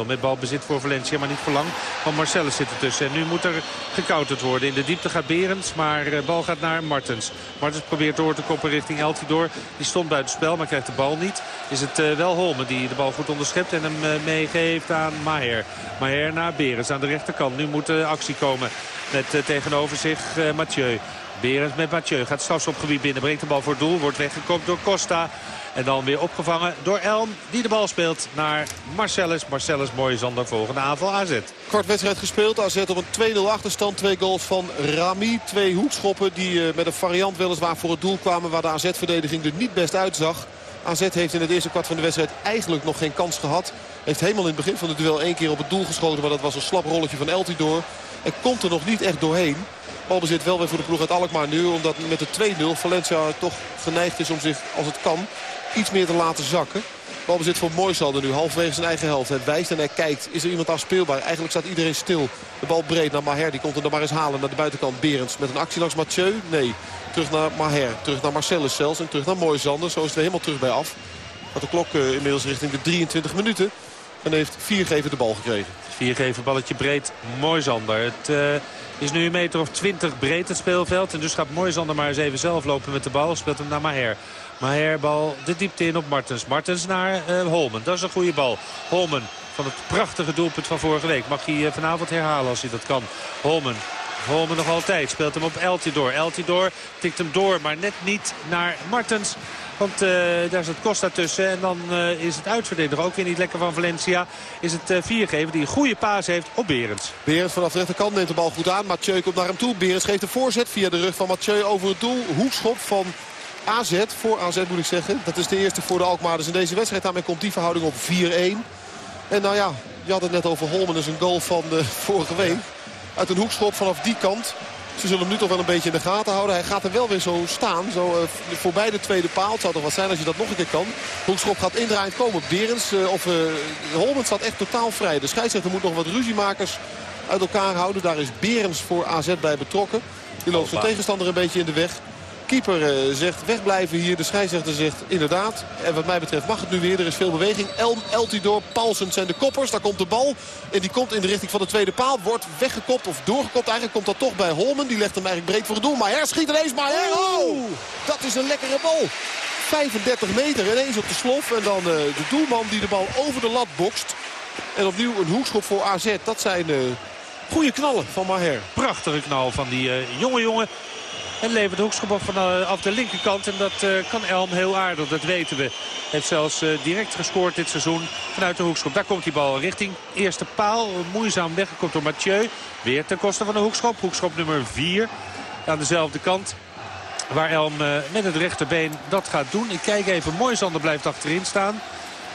2-0 met balbezit voor Valencia. Maar niet voor lang. Want Marcellus zit ertussen. En nu moet er gekouterd worden. In de diepte gaat Berends. Maar de bal gaat naar Martens. Martens probeert door te koppen richting Eltidoor. Die stond buiten spel. Maar krijgt de bal niet. Is het wel Holmen die de bal goed onderschept. En hem meegeeft aan Maher. Maher naar Berends aan de rechterkant. Nu moet actie komen. Met tegenover zich Mathieu. Berends met Mathieu. Gaat strafschopgebied binnen. Brengt de bal voor doel. Wordt weggekopt door Costa. En dan weer opgevangen door Elm. Die de bal speelt naar Marcellus. Marcellus Mooisander volgende aanval AZ. Kwart wedstrijd gespeeld. AZ op een 2-0 achterstand. Twee goals van Rami. Twee hoekschoppen die uh, met een variant weliswaar voor het doel kwamen. Waar de AZ-verdediging er niet best uitzag. AZ heeft in het eerste kwart van de wedstrijd eigenlijk nog geen kans gehad. Heeft helemaal in het begin van het duel één keer op het doel geschoten. Maar dat was een slap rolletje van Eltidoor. En komt er nog niet echt doorheen. Balbezit wel weer voor de ploeg uit Alkmaar nu. Omdat met de 2-0 Valencia toch geneigd is om zich, als het kan, iets meer te laten zakken. Balbezit voor Moisalder nu, halverwege zijn eigen helft. Hij wijst en hij kijkt. Is er iemand afspeelbaar? Eigenlijk staat iedereen stil. De bal breed naar Maher. Die komt er dan maar eens halen naar de buitenkant. Berends met een actie langs Mathieu? Nee. Terug naar Maher. Terug naar Marcellus zelfs. En terug naar Moisander. Zo is het helemaal terug bij af. Gaat de klok uh, inmiddels richting de 23 minuten. En heeft Viergever de bal gekregen. Viergever balletje breed. Moisander. Het... Uh is nu een meter of twintig breed het speelveld. En dus gaat Moisander maar eens even zelf lopen met de bal. Speelt hem naar Maher. Maher bal de diepte in op Martens. Martens naar uh, Holmen. Dat is een goede bal. Holmen van het prachtige doelpunt van vorige week. Mag hij uh, vanavond herhalen als hij dat kan. Holmen Holmen nog altijd. Speelt hem op Eltidoor. Eltidoor tikt hem door, maar net niet naar Martens. Want uh, daar zit Costa tussen. En dan uh, is het uitverdedigen ook weer niet lekker van Valencia. Is het uh, viergever die een goede paas heeft op Berends. Berends vanaf de rechterkant neemt de bal goed aan. Mathieu komt naar hem toe. Berends geeft de voorzet via de rug van Mathieu over het doel. Hoekschop van AZ. Voor AZ moet ik zeggen. Dat is de eerste voor de Alkmaarders in deze wedstrijd. Daarmee komt die verhouding op 4-1. En nou ja, je had het net over Holmen. Dat is een goal van vorige week. Uit een hoekschop vanaf die kant. Ze zullen hem nu toch wel een beetje in de gaten houden. Hij gaat er wel weer zo staan. Zo uh, voorbij de tweede paal. Het zou toch wat zijn als je dat nog een keer kan. Hoekschop gaat indraaiend komen. Berens uh, of uh, Holmen staat echt totaal vrij. De scheidsrechter moet nog wat ruziemakers uit elkaar houden. Daar is Berens voor AZ bij betrokken. Die loopt zijn tegenstander een beetje in de weg keeper uh, zegt wegblijven hier. De scheidsrechter zegt inderdaad. En wat mij betreft mag het nu weer. Er is veel beweging. Elm, Eltidoor, Paulsen zijn de koppers. Daar komt de bal. En die komt in de richting van de tweede paal. Wordt weggekopt of doorgekopt. Eigenlijk komt dat toch bij Holmen. Die legt hem eigenlijk breed voor het doel. Maar her schiet ineens maar her. Oh, dat is een lekkere bal. 35 meter ineens op de slof. En dan de doelman die de bal over de lat bokst. En opnieuw een hoekschop voor AZ. Dat zijn goede knallen van Maher. Prachtige knal van die jonge jongen. En levert de hoekschop op vanaf de linkerkant. En dat kan Elm heel aardig, dat weten we. Heeft zelfs direct gescoord dit seizoen vanuit de hoekschop. Daar komt die bal richting eerste paal. Moeizaam weggekomen door Mathieu. Weer ten koste van de hoekschop. Hoekschop nummer 4 aan dezelfde kant. Waar Elm met het rechterbeen dat gaat doen. Ik kijk even, Moisander blijft achterin staan.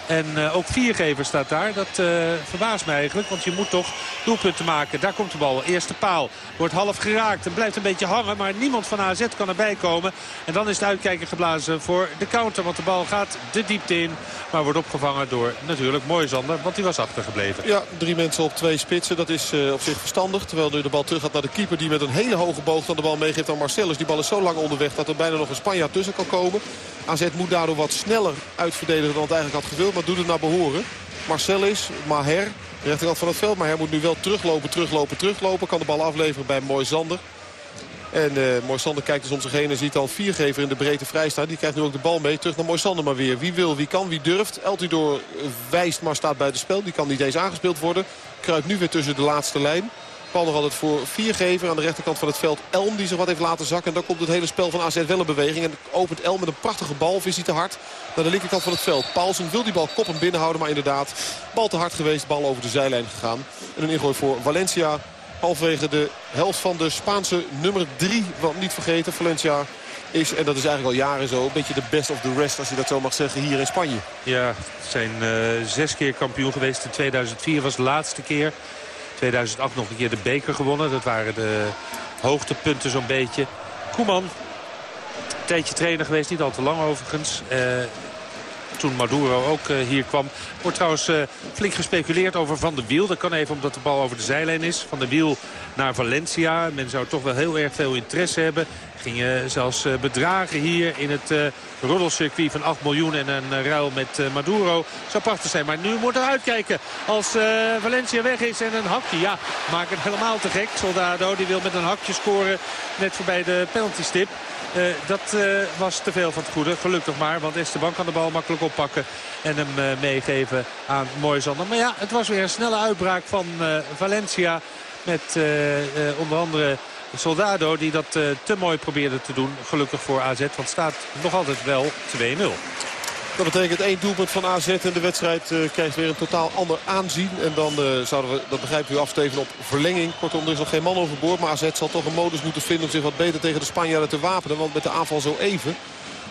En uh, ook viergever staat daar. Dat uh, verbaast mij eigenlijk. Want je moet toch doelpunten maken. Daar komt de bal. Eerste paal. Wordt half geraakt. En blijft een beetje hangen. Maar niemand van AZ kan erbij komen. En dan is het uitkijken geblazen voor de counter. Want de bal gaat de diepte in. Maar wordt opgevangen door natuurlijk Moisander. Want die was achtergebleven. Ja, drie mensen op twee spitsen. Dat is uh, op zich verstandig. Terwijl nu de bal terug gaat naar de keeper. Die met een hele hoge boog dan de bal meegeeft aan Marcellus. Die bal is zo lang onderweg dat er bijna nog een Spanjaard tussen kan komen. AZ moet daardoor wat sneller uitverdedigen dan het eigenlijk had gewild. Maar doet het naar behoren. Marcelis, Maher, de rechterkant van het veld. Maher moet nu wel teruglopen, teruglopen, teruglopen. Kan de bal afleveren bij Moisander. En uh, Moisander kijkt dus om zich heen en ziet al viergever in de breedte vrijstaan. Die krijgt nu ook de bal mee. Terug naar Moisander maar weer. Wie wil, wie kan, wie durft. Eltidoor wijst maar staat de spel. Die kan niet eens aangespeeld worden. Kruipt nu weer tussen de laatste lijn. Bal nog altijd voor viergever aan de rechterkant van het veld. Elm die zich wat heeft laten zakken. En dan komt het hele spel van AZ wel in beweging. En opent Elm met een prachtige bal. Of is hij te hard naar de linkerkant van het veld. Paulsen wil die bal koppen binnenhouden. Maar inderdaad, bal te hard geweest. Bal over de zijlijn gegaan. En een ingooi voor Valencia. Halverwege de helft van de Spaanse nummer 3. Want niet vergeten, Valencia is, en dat is eigenlijk al jaren zo, een beetje de best of the rest, als je dat zo mag zeggen, hier in Spanje. Ja, zijn uh, zes keer kampioen geweest. In 2004 was de laatste keer. 2008 nog een keer de beker gewonnen. Dat waren de hoogtepunten zo'n beetje. Koeman, een tijdje trainer geweest, niet al te lang overigens. Toen Maduro ook uh, hier kwam. Wordt trouwens uh, flink gespeculeerd over Van der Wiel. Dat kan even omdat de bal over de zijlijn is. Van der Wiel naar Valencia. Men zou toch wel heel erg veel interesse hebben. Gingen zelfs uh, bedragen hier in het uh, roddelcircuit van 8 miljoen en een ruil met Maduro. Zou prachtig zijn. Maar nu moet er uitkijken als Valencia weg is en een hakje. Ja, maak het helemaal te gek. Soldado die wil met een hakje scoren net voorbij de penaltystip. Uh, dat uh, was te veel van het goede. Gelukkig maar, want Esteban kan de bal makkelijk oppakken. En hem uh, meegeven aan Moisander. Maar ja, het was weer een snelle uitbraak van Valencia. Met onder andere Soldado die dat te mooi probeerde te doen. Gelukkig voor AZ, want staat nog altijd wel 2-0. Dat betekent één doelpunt van AZ en de wedstrijd uh, krijgt weer een totaal ander aanzien. En dan uh, zouden we, dat begrijpen u, afsteven op verlenging. Kortom, er is nog geen man overboord. Maar AZ zal toch een modus moeten vinden om zich wat beter tegen de Spanjaarden te wapenen. Want met de aanval zo even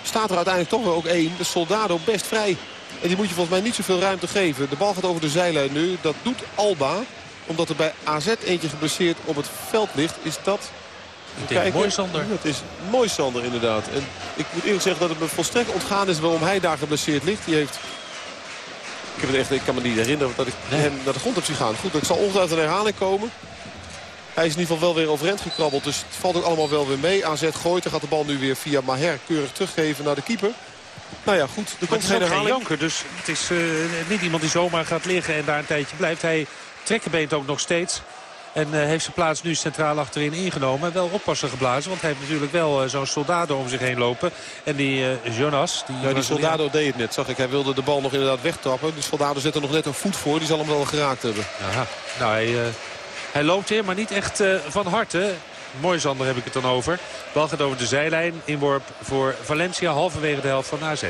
staat er uiteindelijk toch wel ook één. De Soldado best vrij. En die moet je volgens mij niet zoveel ruimte geven. De bal gaat over de zijlijn nu. Dat doet Alba. Omdat er bij AZ eentje geblesseerd op het veld ligt. Is dat ik denk mooi Sander. Het is mooi Sander inderdaad. En ik moet eerlijk zeggen dat het me volstrekt ontgaan is waarom hij daar geblesseerd ligt. Die heeft... Ik, heb het echt, ik kan me niet herinneren dat ik nee. hem naar de grond heb zien gaan. Goed, ik zal ongetwijfeld een herhaling komen. Hij is in ieder geval wel weer overend gekrabbeld. Dus het valt ook allemaal wel weer mee. AZ gooit. Dan gaat de bal nu weer via Maher keurig teruggeven naar de keeper. Nou ja, goed. Er komt geen herhaling. janker, dus het is uh, niet iemand die zomaar gaat liggen en daar een tijdje blijft. Hij trekkenbeent ook nog steeds. En uh, heeft zijn plaats nu centraal achterin ingenomen. Wel oppassen geblazen, want hij heeft natuurlijk wel uh, zo'n soldado om zich heen lopen. En die uh, Jonas... Die, ja, die soldado deed het net, zag ik. Hij wilde de bal nog inderdaad wegtrappen. Die soldado zet er nog net een voet voor. Die zal hem wel geraakt hebben. Aha. Nou, hij, hij loopt weer, maar niet echt van harte. Mooi Zander heb ik het dan over. Bal gaat over de zijlijn. Inworp voor Valencia, halverwege de helft van AZ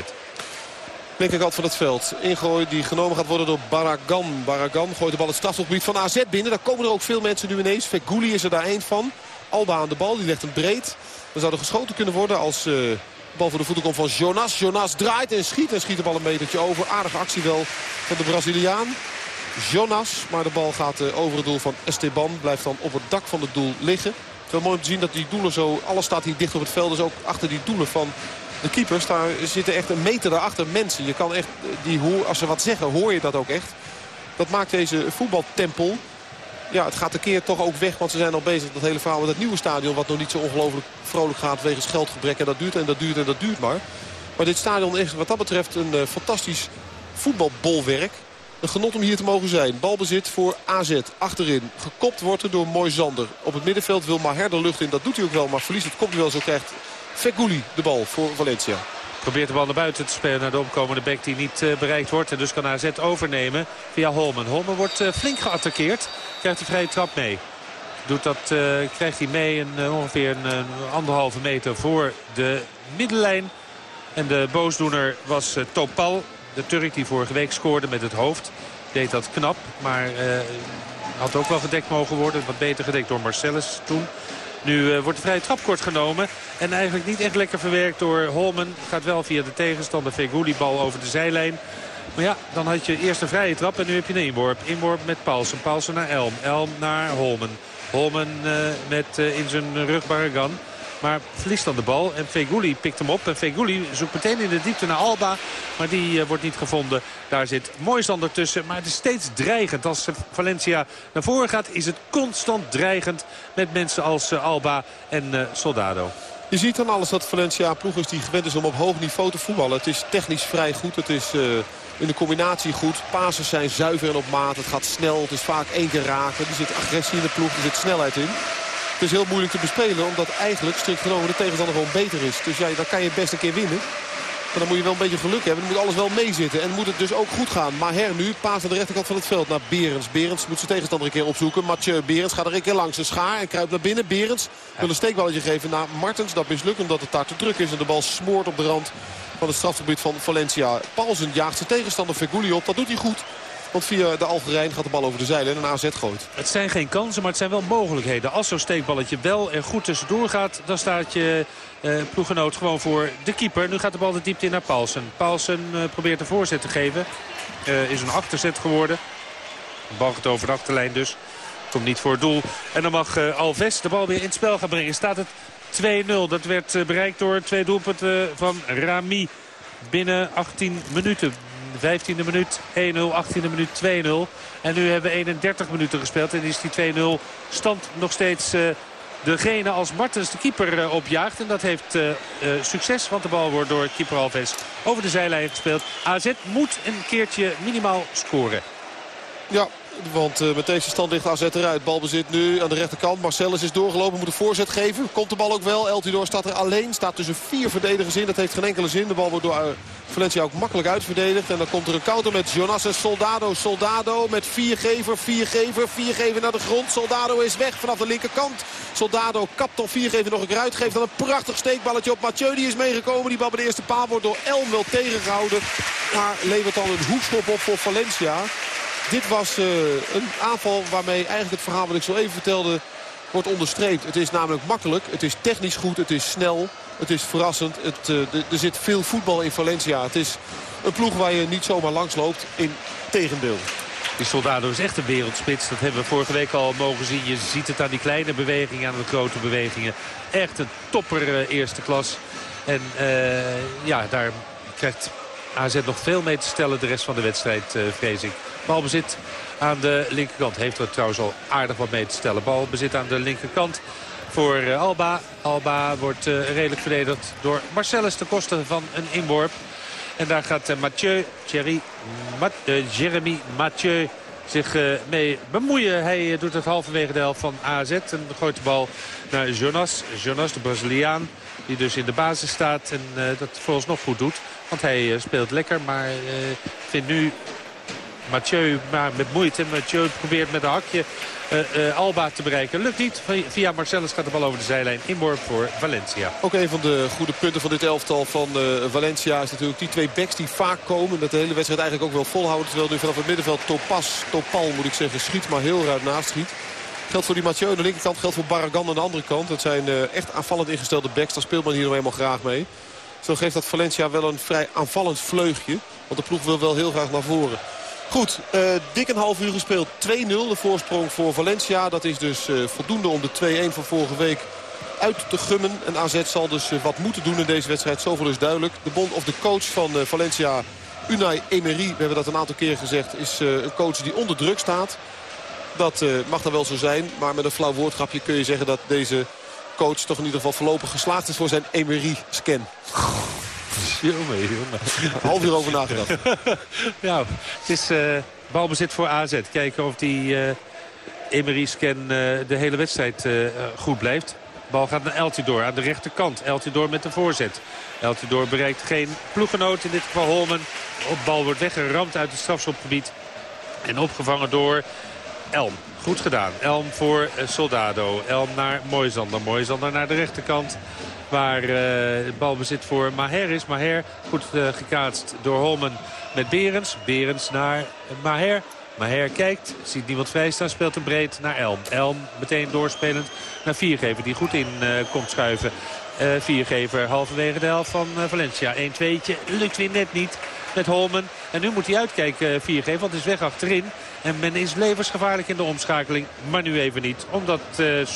linkerkant van het veld. Ingooi die genomen gaat worden door Baragan. Baragan gooit de bal het strafschopgebied van AZ binnen. Daar komen er ook veel mensen nu ineens. Feguli is er daar één van. Alba aan de bal, die legt hem breed. Dan zou er geschoten kunnen worden als uh, de bal voor de voeten komt van Jonas. Jonas draait en schiet en schiet de bal een metertje over. Aardige actie wel van de Braziliaan. Jonas, maar de bal gaat uh, over het doel van Esteban. Blijft dan op het dak van het doel liggen. Het is wel mooi om te zien dat die doelen zo... Alles staat hier dicht op het veld. Dus ook achter die doelen van de keepers, daar zitten echt een meter daarachter mensen. Je kan echt, die, als ze wat zeggen, hoor je dat ook echt. Dat maakt deze voetbaltempel ja, het gaat de keer toch ook weg. Want ze zijn al bezig dat hele verhaal met het nieuwe stadion. Wat nog niet zo ongelooflijk vrolijk gaat wegens geldgebrek. En dat duurt en dat duurt en dat duurt maar. Maar dit stadion is wat dat betreft een uh, fantastisch voetbalbolwerk. Een genot om hier te mogen zijn. Balbezit voor AZ. Achterin. Gekopt wordt er door Moisander. Op het middenveld wil Maher de lucht in. Dat doet hij ook wel. Maar verliest het wel. Zo krijgt Feguli de bal voor Valencia. Probeert de bal naar buiten te spelen naar de omkomende bek die niet bereikt wordt. En dus kan AZ overnemen via Holmen. Holmen wordt flink geattaqueerd. Krijgt de vrije trap mee. Doet dat, krijgt hij mee een, ongeveer een, een, anderhalve meter voor de middenlijn. En de boosdoener was Topal. De Turk die vorige week scoorde met het hoofd. Deed dat knap, maar had ook wel gedekt mogen worden. Wat beter gedekt door Marcellus toen. Nu uh, wordt de vrije trap kort genomen. En eigenlijk niet echt lekker verwerkt door Holmen. Gaat wel via de tegenstander Feguli bal over de zijlijn. Maar ja, dan had je eerst een vrije trap en nu heb je een inworp. Inworp met Paulsen. Paulsen naar Elm. Elm naar Holmen. Holmen uh, met uh, in zijn rug Barragan. Maar verliest dan de bal. En Feguli pikt hem op. En Feguli zoekt meteen in de diepte naar Alba. Maar die uh, wordt niet gevonden. Daar zit Moisander tussen. Maar het is steeds dreigend. Als Valencia naar voren gaat is het constant dreigend. Met mensen als uh, Alba en uh, Soldado. Je ziet dan alles dat Valencia ploeg is die gewend is om op hoog niveau te voetballen. Het is technisch vrij goed. Het is in de combinatie goed. Pases zijn zuiver en op maat. Het gaat snel. Het is vaak één keer raken. Er zit agressie in de ploeg. Er zit snelheid in. Het is heel moeilijk te bespelen. Omdat eigenlijk strikt genomen de tegenstander gewoon beter is. Dus ja, dan kan je best een keer winnen. Maar dan moet je wel een beetje geluk hebben. Dan moet alles wel meezitten. En moet het dus ook goed gaan. Maher nu paas aan de rechterkant van het veld naar Berens. Berens moet zijn tegenstander een keer opzoeken. Mathieu Berens gaat er een keer langs. Een schaar en kruipt naar binnen. Berens wil een steekballetje geven naar Martens. Dat mislukt omdat het daar te druk is. En de bal smoort op de rand van het strafgebied van Valencia. Paulsen jaagt zijn tegenstander Feguli op. Dat doet hij goed. Want via de Algerijn gaat de bal over de zijlijn en AZ gooit. Het zijn geen kansen, maar het zijn wel mogelijkheden. Als zo'n steekballetje wel er goed tussendoor gaat... dan staat je uh, ploegenoot gewoon voor de keeper. Nu gaat de bal de diepte in naar Paulsen. Paulsen uh, probeert de voorzet te geven. Uh, is een achterzet geworden. De bal gaat over de achterlijn dus. Komt niet voor het doel. En dan mag Alves de bal weer in het spel gaan brengen. Staat het 2-0. Dat werd bereikt door twee doelpunten van Rami binnen 18 minuten. 15e minuut 1-0, 18e minuut 2-0. En nu hebben we 31 minuten gespeeld en is die 2-0 stand nog steeds... Uh, degene als Martens de keeper uh, opjaagt. En dat heeft uh, succes, want de bal wordt door keeper Alves over de zijlijn gespeeld. AZ moet een keertje minimaal scoren. Ja, want uh, met deze stand ligt AZ eruit. Balbezit nu aan de rechterkant. Marcellus is doorgelopen, moet een voorzet geven. Komt de bal ook wel. Eltidoor staat er alleen. Staat tussen vier verdedigers in. Dat heeft geen enkele zin. De bal wordt door uh, Valencia ook makkelijk uitverdedigd. En dan komt er een counter met Jonas en Soldado. Soldado met viergever, viergever, viergever naar de grond. Soldado is weg vanaf de linkerkant. Soldado kapt op viergever nog een keer uit. Geeft dan een prachtig steekballetje op. Mathieu die is meegekomen. Die bal bij de eerste paal wordt door Elm wel tegengehouden. Maar levert dan een hoekschop op voor Valencia. Dit was uh, een aanval waarmee eigenlijk het verhaal wat ik zo even vertelde wordt onderstreept. Het is namelijk makkelijk, het is technisch goed, het is snel, het is verrassend. Het, uh, er zit veel voetbal in Valencia. Het is een ploeg waar je niet zomaar langs loopt, in tegendeel. Die Soldado is echt een wereldspits. Dat hebben we vorige week al mogen zien. Je ziet het aan die kleine bewegingen, aan de grote bewegingen. Echt een topper uh, eerste klas. En ja, daar krijgt AZ nog veel mee te stellen de rest van de wedstrijd, vrees ik. Balbezit aan de linkerkant. Heeft er trouwens al aardig wat mee te stellen. Balbezit aan de linkerkant voor eh, Alba. Alba wordt uh, redelijk verdedigd door Marcellus ten koste van een inworp. En daar gaat Mathieu, Thierry, Mat, Jeremy Mathieu zich mee bemoeien. Hij doet het halverwege de helft van AZ. En gooit de bal naar Jonas. Jonas, de Braziliaan. Die dus in de basis staat en dat volgens nog goed doet. Want hij speelt lekker, maar vindt nu Mathieu maar met moeite. Mathieu probeert met een hakje uh, uh, Alba te bereiken. Lukt niet. Via Marcellus gaat de bal over de zijlijn. Inborp voor Valencia. Ook een van de goede punten van dit elftal van uh, Valencia is natuurlijk die twee backs die vaak komen. Dat de hele wedstrijd eigenlijk ook wel volhouden. Terwijl nu vanaf het middenveld Topas, Topal moet ik zeggen, schiet maar heel ruim naast schiet. Geldt voor die Mathieu aan de linkerkant, geldt voor Barragan aan de andere kant. Het zijn echt aanvallend ingestelde backs. Daar speelt men hier nog helemaal graag mee. Zo geeft dat Valencia wel een vrij aanvallend vleugje. Want de ploeg wil wel heel graag naar voren. Goed, uh, dik een half uur gespeeld. 2-0 de voorsprong voor Valencia. Dat is dus uh, voldoende om de 2-1 van vorige week uit te gummen. En AZ zal dus wat moeten doen in deze wedstrijd. Zoveel is duidelijk. De bond of de coach van Valencia, Unai Emery, we hebben dat een aantal keer gezegd... is een coach die onder druk staat. Dat mag dan wel zo zijn. Maar met een flauw woordgrapje kun je zeggen dat deze coach... toch in ieder geval voorlopig geslaagd is voor zijn Emery-scan. Jongen, jongen. Half uur over nagedacht. <laughs> ja, het is uh, balbezit voor AZ. Kijken of die uh, Emery-scan uh, de hele wedstrijd goed blijft. Bal gaat naar Eltidoor aan de rechterkant. Eltidoor met de voorzet. Eltidoor bereikt geen ploegenoot, in dit geval Holmen. Op bal wordt weggeramd uit het strafschopgebied. En opgevangen door Elm. Goed gedaan. Elm voor Soldado. Elm naar Moisander. Moisander naar de rechterkant. Waar uh, het balbezit voor Maher is. Maher goed uh, gekaatst door Holmen met Berens. Berens naar Maher. Maher kijkt, ziet niemand vrijstaan, speelt hem breed naar Elm. Elm meteen doorspelend naar Viergever die goed in komt schuiven. Uh, Viergever halverwege de helft van Valencia. 1-2'tje lukt weer net niet met Holmen. En nu moet hij uitkijken, Viergever, want het is weg achterin. En men is levensgevaarlijk in de omschakeling, maar nu even niet. Omdat uh,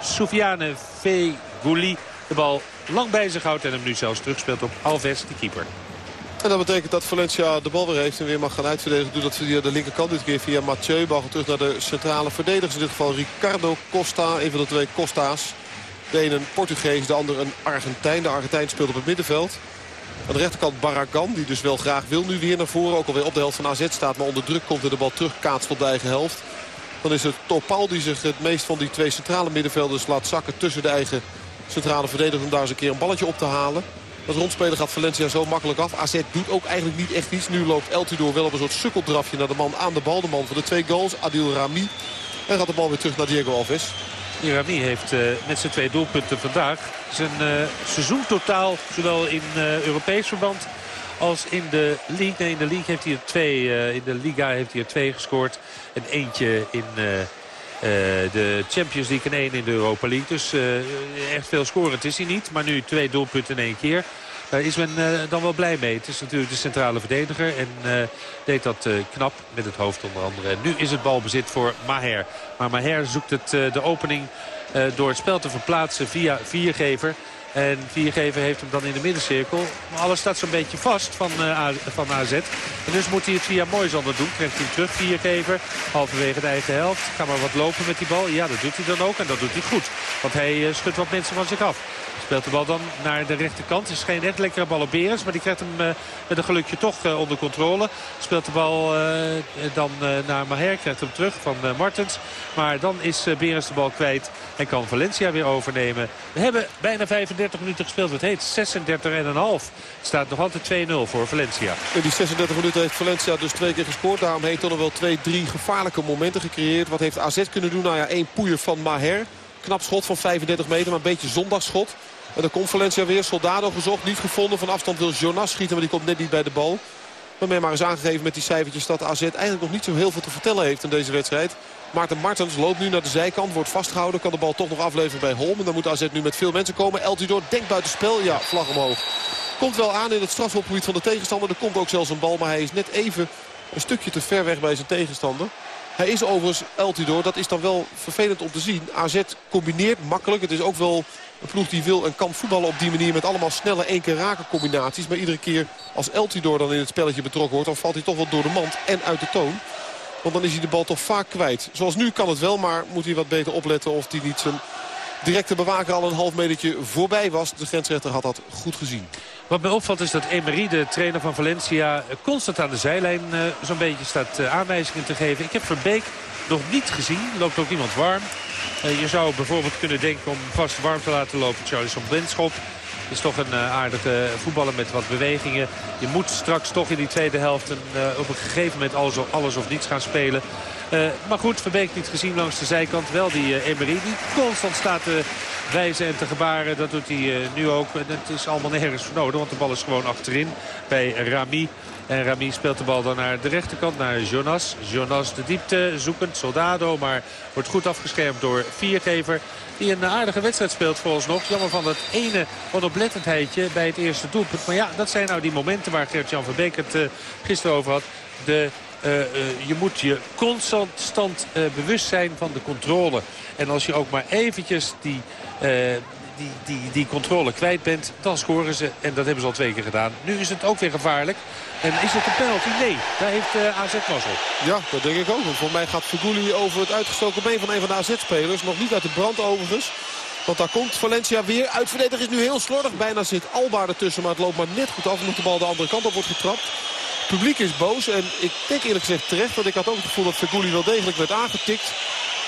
Soufiane Fegouli de bal lang bij zich houdt en hem nu zelfs terugspeelt op Alves, de keeper. En dat betekent dat Valencia de bal weer heeft en weer mag gaan uitverdedigen. Doet dat via de linkerkant dit keer via Mathieu. Bal terug naar de centrale verdedigers. In dit geval Ricardo Costa, een van de twee Costa's. De ene een Portugees, de ander een Argentijn. De Argentijn speelt op het middenveld. Aan de rechterkant Barragan, die dus wel graag wil nu weer naar voren. Ook alweer op de helft van AZ staat, maar onder druk komt en de bal terugkaatst op de eigen helft. Dan is het Topal die zich het meest van die twee centrale middenvelders laat zakken tussen de eigen centrale verdedigers. Om daar eens een keer een balletje op te halen. Dat rondspelen gaat Valencia zo makkelijk af. AZ doet ook eigenlijk niet echt iets. Nu loopt Eltidoor wel op een soort sukkeldrafje naar de man aan de bal. De man van de twee goals, Adil Rami. En gaat de bal weer terug naar Diego Alves. Rami heeft uh, met zijn twee doelpunten vandaag zijn uh, seizoen totaal, zowel in uh, Europees verband als in de league. In de league heeft hij er twee, in de Liga heeft hij er twee gescoord. En eentje in de Champions League en één in de Europa League. Dus echt veel scorend is hij niet. Maar nu twee doelpunten in één keer. Daar is men uh, dan wel blij mee. Het is natuurlijk de centrale verdediger. En uh, deed dat knap met het hoofd onder andere. Nu is het balbezit voor Maher. Maar Maher zoekt het, de opening door het spel te verplaatsen via Viergever. En Viergever heeft hem dan in de middencirkel. Maar alles staat zo'n beetje vast van, uh, van AZ. En dus moet hij het via Moisander doen. Krijgt hij terug, Viergever. Halverwege de eigen helft. Ga maar wat lopen met die bal. Ja, dat doet hij dan ook. En dat doet hij goed. Want hij uh, schudt wat mensen van zich af. Speelt de bal dan naar de rechterkant. Het is geen echt lekkere bal op Berens. Maar die krijgt hem uh, met een gelukje toch onder controle. Speelt de bal dan naar Maher. Krijgt hem terug van Martens. Maar dan is Berens de bal kwijt. En kan Valencia weer overnemen. We hebben bijna 35 minuten gespeeld. Het heet 36,5. Het staat nog altijd 2-0 voor Valencia. In die 36 minuten heeft Valencia dus twee keer gescoord. Daarom heeft er wel twee, drie gevaarlijke momenten gecreëerd. Wat heeft AZ kunnen doen? Nou ja, één poeier van Maher. Knap schot van 35 meter, maar een beetje zondagschot. En dan komt Valencia weer. Soldado gezocht, niet gevonden. Van afstand wil Jonas schieten, maar die komt net niet bij de bal. Waarmee maar is aangegeven met die cijfertjes dat AZ eigenlijk nog niet zo heel veel te vertellen heeft in deze wedstrijd. Maarten Martens loopt nu naar de zijkant, wordt vastgehouden. Kan de bal toch nog afleveren bij Holm. dan moet AZ nu met veel mensen komen. Eltidoor denkt buiten spel. Ja, vlag omhoog. Komt wel aan in het strafschopgebied van de tegenstander. Er komt ook zelfs een bal, maar hij is net even een stukje te ver weg bij zijn tegenstander. Hij is overigens Eltidoor. Dat is dan wel vervelend om te zien. AZ combineert makkelijk. Het is ook wel een ploeg die wil en kan voetballen op die manier met allemaal snelle één keer raken combinaties. Maar iedere keer als Eltidoor dan in het spelletje betrokken wordt... dan valt hij toch wel door de mand en uit de toon. Want dan is hij de bal toch vaak kwijt. Zoals nu kan het wel, maar moet hij wat beter opletten of hij niet zijn directe bewaker al een half metertje voorbij was. De grensrechter had dat goed gezien. Wat mij opvalt is dat Emery, de trainer van Valencia, constant aan de zijlijn uh, zo'n beetje staat uh, aanwijzingen te geven. Ik heb Verbeek nog niet gezien. Loopt ook iemand warm. Uh, je zou bijvoorbeeld kunnen denken om vast warm te laten lopen Charlison Benschop. Is toch een uh, aardige voetballer met wat bewegingen. Je moet straks toch in die tweede helft een, uh, op een gegeven moment alles of, alles of niets gaan spelen. Uh, maar goed, Verbeek niet gezien langs de zijkant. Wel die Emery die constant staat wijzen en te gebaren. Dat doet hij nu ook. En het is allemaal nergens voor nodig. Want de bal is gewoon achterin bij Rami. En Rami speelt de bal dan naar de rechterkant, naar Jonas. Jonas de diepte, zoekend, Soldado. Maar wordt goed afgeschermd door Viergever. Die een aardige wedstrijd speelt volgens nog. Jammer van dat ene onoplettendheidje bij het eerste doelpunt. Maar ja, dat zijn nou die momenten waar Gert-Jan van Beek het uh, gisteren over had. De uh, je moet je constant uh, bewust zijn van de controle. En als je ook maar eventjes die, die, die, die controle kwijt bent, dan scoren ze. En dat hebben ze al twee keer gedaan. Nu is het ook weer gevaarlijk. En is het een penalty? Nee, daar heeft AZ mazzel. Ja, dat denk ik ook. voor mij gaat Fuguli over het uitgestoken been van een van de AZ-spelers. Nog niet uit de brand overigens. Want daar komt Valencia weer. Uitverdediger is nu heel slordig. Bijna zit Alba ertussen, maar het loopt maar net goed af. Omdat de bal de andere kant op wordt getrapt. Het publiek is boos en ik denk eerlijk gezegd terecht. Want ik had ook het gevoel dat Feguli wel degelijk werd aangetikt.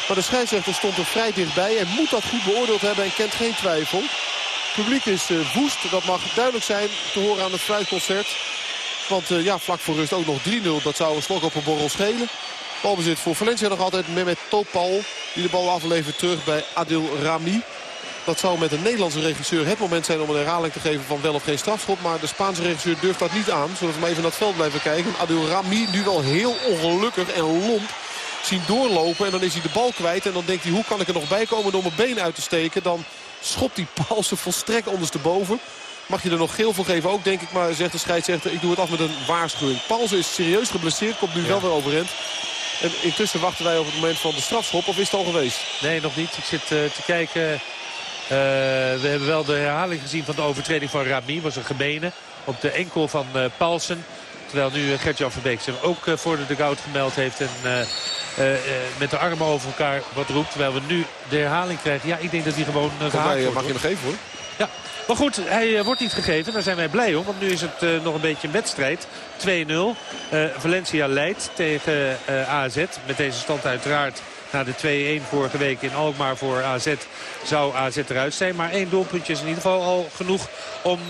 Maar de scheidsrechter stond er vrij dichtbij en moet dat goed beoordeeld hebben en kent geen twijfel. Het publiek is uh, woest, dat mag duidelijk zijn te horen aan het fluitconcert. Want uh, ja, vlak voor rust ook nog 3-0, dat zou een slok op een borrel schelen. Balbezit voor Valencia nog altijd Mehmet Topal. Die de bal aflevert terug bij Adil Rami. Dat zou met een Nederlandse regisseur het moment zijn om een herhaling te geven van wel of geen strafschop. Maar de Spaanse regisseur durft dat niet aan. Zodat we maar even naar het veld blijven kijken. Adil Rami nu wel heel ongelukkig en lomp zien doorlopen. En dan is hij de bal kwijt. En dan denkt hij hoe kan ik er nog bij komen door mijn been uit te steken. Dan schopt die Paulsen volstrekt ondersteboven. Mag je er nog geel voor geven ook, denk ik. Maar zegt de scheidsrechter, ik doe het af met een waarschuwing. Paulsen is serieus geblesseerd, komt nu wel weer overend. En intussen wachten wij op het moment van de strafschop. Of is het al geweest? Nee, nog niet. Ik zit uh, te kijken. Uh, we hebben wel de herhaling gezien van de overtreding van Rami. was een gemene op de enkel van uh, Paulsen. Terwijl nu Gert-Jan Verbeek zich ook voor de dugout gemeld heeft. En met de armen over elkaar wat roept. Terwijl we nu de herhaling krijgen. Ja, ik denk dat hij gewoon uh, gehaakt wordt. Mag je nog geven hoor. Ja, maar goed, hij wordt niet gegeven. Daar zijn wij blij om. Want nu is het uh, nog een beetje een wedstrijd. 2-0. Uh, Valencia leidt tegen uh, AZ. Met deze stand uiteraard na de 2-1 vorige week in Alkmaar voor AZ zou AZ eruit zijn. Maar één doelpuntje is in ieder geval al genoeg om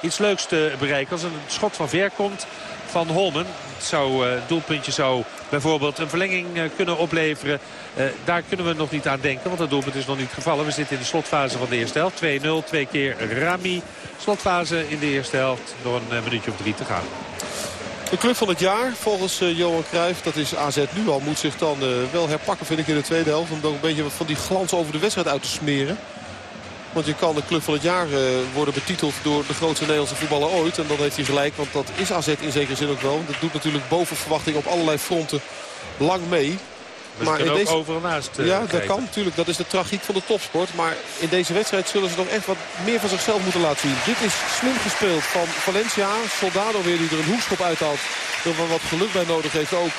iets leuks te bereiken. Als een schot van ver komt van Holmen. Het zou, doelpuntje zou bijvoorbeeld een verlenging uh, kunnen opleveren. Uh, daar kunnen we nog niet aan denken, want het doelpunt is nog niet gevallen. We zitten in de slotfase van de eerste helft. 2-0, twee keer Rami. Slotfase in de eerste helft. Nog een minuutje of drie te gaan. De club van het jaar, volgens Johan Cruijff, dat is AZ nu al, moet zich dan wel herpakken vind ik in de tweede helft. Om ook een beetje van die glans over de wedstrijd uit te smeren. Want je kan de club van het jaar uh, worden betiteld door de grootste Nederlandse voetballer ooit. En dan heeft hij gelijk, want dat is AZ in zekere zin ook wel. Dat doet natuurlijk boven verwachting op allerlei fronten lang mee. We maar in ook deze... overal naast uh, Ja, dat kan natuurlijk. Dat is de tragiek van de topsport. Maar in deze wedstrijd zullen ze nog echt wat meer van zichzelf moeten laten zien. Dit is slim gespeeld van Valencia. Soldado weer die er een hoekschop uithaalt. Er van wat geluk bij nodig heeft ook.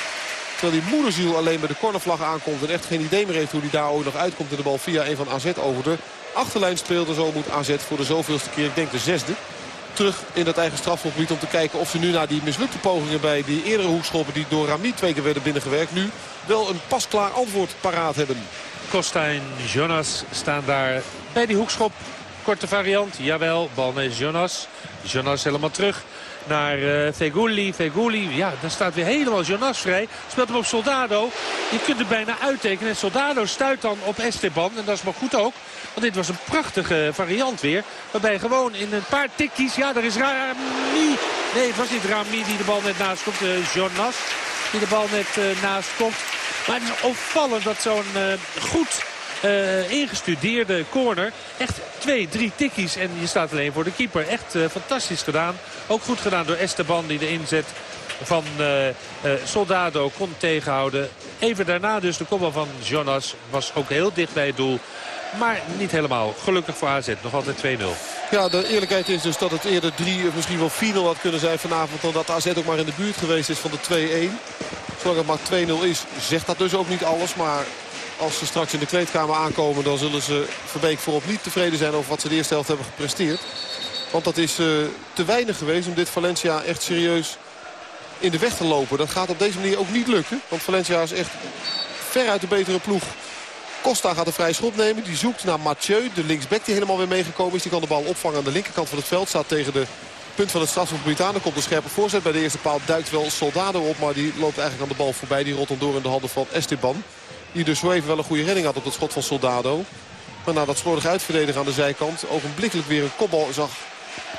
Terwijl die moederziel alleen bij de cornervlag aankomt. En echt geen idee meer heeft hoe hij daar ook nog uitkomt. En de bal via een van AZ over de achterlijn speelde. Zo moet AZ voor de zoveelste keer, ik denk de zesde. Terug in dat eigen strafschopgebied om te kijken of ze nu na die mislukte pogingen bij die eerdere hoekschoppen die door Rami twee keer werden binnengewerkt. Nu wel een pasklaar antwoord paraat hebben. Costa en Jonas staan daar bij die hoekschop. Korte variant, jawel, bal naar Jonas. Jonas helemaal terug naar uh, Feguli. Feguli, ja, dan staat weer helemaal Jonas vrij. Speelt hem op Soldado. Je kunt het bijna uittekenen. En Soldado stuit dan op Esteban. En dat is maar goed ook. Want dit was een prachtige variant weer. Waarbij gewoon in een paar tikkies... Ja, daar is Rami. Nee, het was niet Rami die de bal net naast komt. Uh, Jonas die de bal net uh, naast komt. Maar het is opvallend dat zo'n goed uh, ingestudeerde corner. Echt twee, drie tikkies en je staat alleen voor de keeper. Echt uh, fantastisch gedaan. Ook goed gedaan door Esteban die de inzet van uh, Soldado kon tegenhouden. Even daarna dus de kopbal van Jonas was ook heel dicht bij het doel. Maar niet helemaal. Gelukkig voor AZ. Nog altijd 2-0. Ja, de eerlijkheid is dus dat het eerder 3 of misschien wel 4-0 had kunnen zijn vanavond. Dan dat AZ ook maar in de buurt geweest is van de 2-1. Zolang het maar 2-0 is, zegt dat dus ook niet alles. Maar als ze straks in de kleedkamer aankomen... dan zullen ze Verbeek voorop niet tevreden zijn over wat ze de eerste helft hebben gepresteerd. Want dat is uh, te weinig geweest om dit Valencia echt serieus in de weg te lopen. Dat gaat op deze manier ook niet lukken. Want Valencia is echt veruit de betere ploeg. Costa gaat een vrije schot nemen. Die zoekt naar Mathieu, de linksback die helemaal weer meegekomen is. Die kan de bal opvangen aan de linkerkant van het veld. Staat tegen de punt van het strafschopgebied aan. Dan komt een scherpe voorzet. Bij de eerste paal duikt wel Soldado op. Maar die loopt eigenlijk aan de bal voorbij. Die rolt dan door in de handen van Esteban. Die dus zo even wel een goede redding had op het schot van Soldado. Maar na dat slordig uitverdedigen aan de zijkant... ogenblikkelijk weer een kopbal zag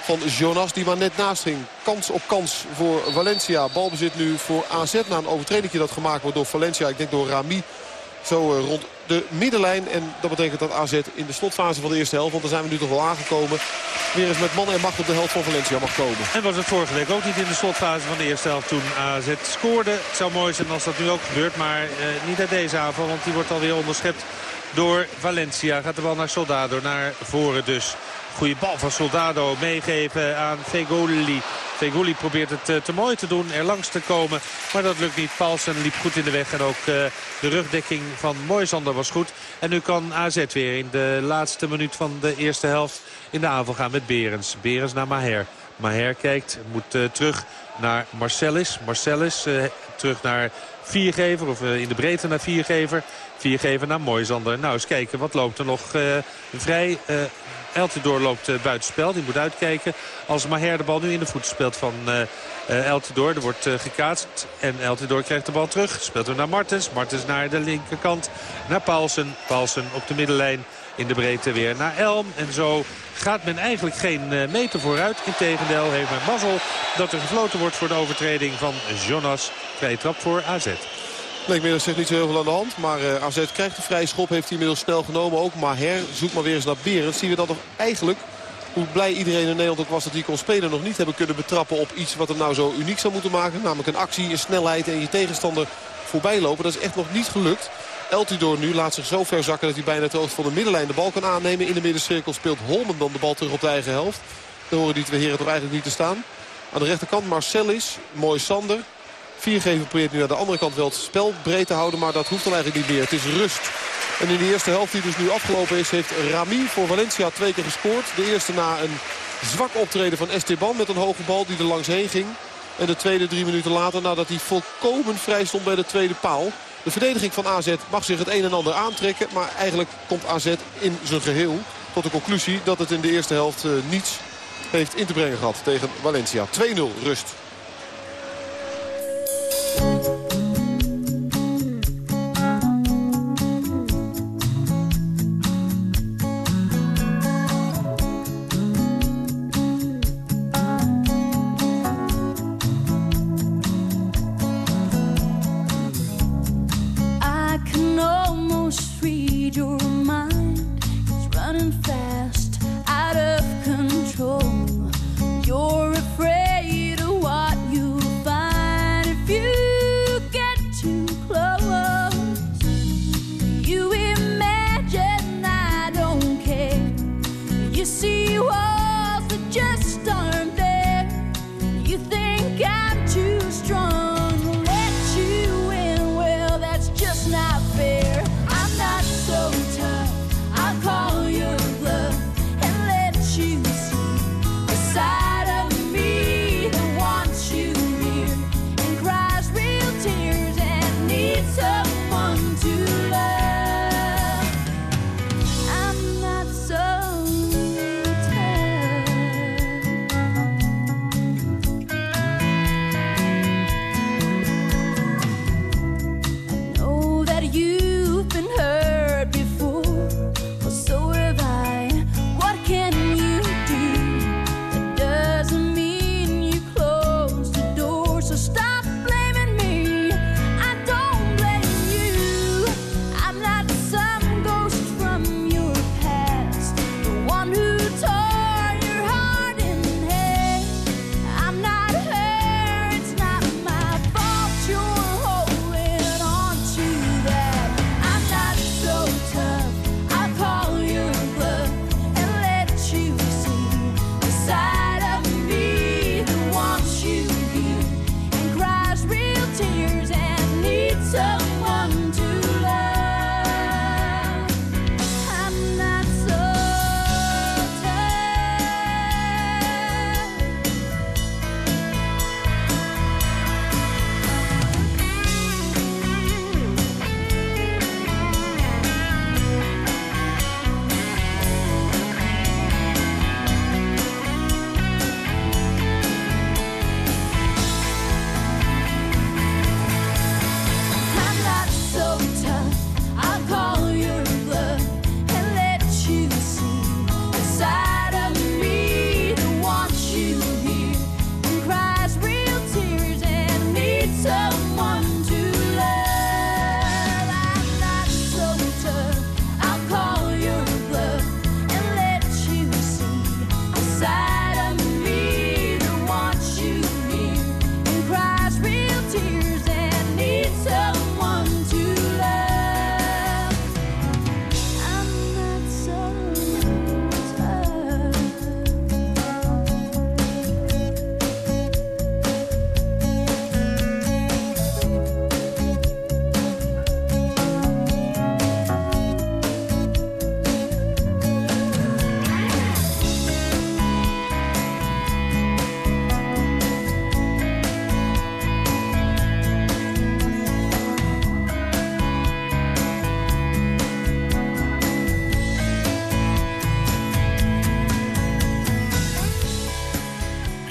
van Jonas die maar net naast ging. Kans op kans voor Valencia. Balbezit nu voor AZ na een overtreding dat gemaakt wordt door Valencia. Ik denk door Rami. Zo eh, rond de middenlijn. En dat betekent dat AZ in de slotfase van de eerste helft... want daar zijn we nu toch wel aangekomen... weer eens met man en macht op de helft van Valencia mag komen. En was het vorige week ook niet in de slotfase van de eerste helft toen AZ scoorde. Het zou mooi zijn als dat nu ook gebeurt, maar eh, niet uit deze avond... want die wordt alweer onderschept door Valencia. Gaat de bal naar Soldado, naar voren dus. Goede bal van Soldado meegeven aan Fegoli. Fegoli probeert het eh, te mooi te doen, er langs te komen. Maar dat lukt niet. Paulsen liep goed in de weg. En ook uh, de rugdekking van Moisander was goed. En nu kan AZ weer in de laatste minuut van de eerste helft in de aanval gaan met Berens. Berens naar Maher. Maher kijkt, moet uh, terug naar Marcellus. Marcellus terug naar viergever. Of in de breedte naar viergever. Viergever naar Moisander. Nou, eens kijken. Wat loopt er nog vrij? Eltidoor loopt uh, buitenspel. Die moet uitkijken. Als Maher de bal nu in de voeten speelt van uh, uh, Eltidoor. Er wordt gekaatst. En Eltidoor krijgt de bal terug. Speelt hem naar Martens. Martens naar de linkerkant. Naar Paulsen. Paulsen op de middenlijn. In de breedte weer naar Elm. En zo gaat men eigenlijk geen meter vooruit. Integendeel heeft men mazzel dat er gefloten wordt voor de overtreding van Jonas. Vrije trap voor AZ. Leek zich niet zo heel veel aan de hand. Maar uh, AZ krijgt de vrije schop. Heeft hij inmiddels snel genomen ook. Maar Her zoekt maar weer eens naar Berend. Zien we dat toch eigenlijk, hoe blij iedereen in Nederland ook was dat hij kon spelen... nog niet hebben kunnen betrappen op iets wat hem nou zo uniek zou moeten maken. Namelijk een actie, een snelheid en je tegenstander voorbij lopen. Dat is echt nog niet gelukt. Eltidoor nu laat zich zo ver zakken dat hij bijna het hoogte van de middenlijn de bal kan aannemen. In de middencirkel speelt Holmen dan de bal terug op de eigen helft. Dan horen die twee heren toch eigenlijk niet te staan. Aan de rechterkant Marcelis, mooi Sander. Viergever probeert nu aan de andere kant wel het spel breed te houden. Maar dat hoeft dan eigenlijk niet meer. Het is rust. En in de eerste helft die dus nu afgelopen is... heeft Rami voor Valencia twee keer gescoord. De eerste na een zwak optreden van Esteban met een hoge bal die er langs heen ging. En de tweede drie minuten later nadat hij volkomen vrij stond bij de tweede paal. De verdediging van AZ mag zich het een en ander aantrekken. Maar eigenlijk komt AZ in zijn geheel tot de conclusie dat het in de eerste helft uh, niets heeft in te brengen gehad tegen Valencia. 2-0 rust.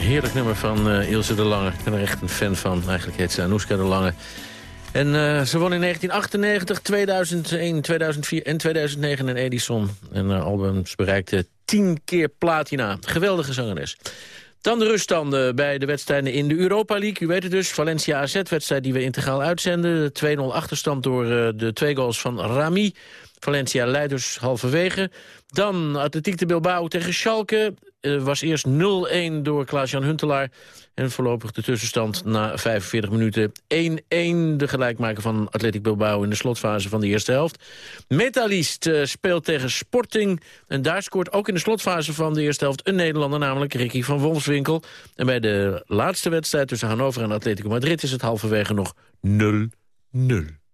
Heerlijk nummer van uh, Ilse de Lange. Ik ben er echt een fan van. Eigenlijk heet ze Anouska de Lange. En uh, ze won in 1998, 2001, 2004 en 2009 een Edison. En uh, albums bereikte tien keer platina. Geweldige zangeres. Dan de ruststanden bij de wedstrijden in de Europa League. U weet het dus, Valencia AZ-wedstrijd die we integraal uitzenden. 2-0 achterstand door uh, de twee goals van Rami. Valencia leiders halverwege. Dan Atletiek de Bilbao tegen Schalke. Uh, was eerst 0-1 door Klaas-Jan Huntelaar. En voorlopig de tussenstand na 45 minuten 1-1. De gelijkmaker van Atletiek Bilbao in de slotfase van de eerste helft. Metalist uh, speelt tegen Sporting. En daar scoort ook in de slotfase van de eerste helft een Nederlander, namelijk Ricky van Wolfswinkel. En bij de laatste wedstrijd tussen Hannover en Atletico Madrid is het halverwege nog 0-0.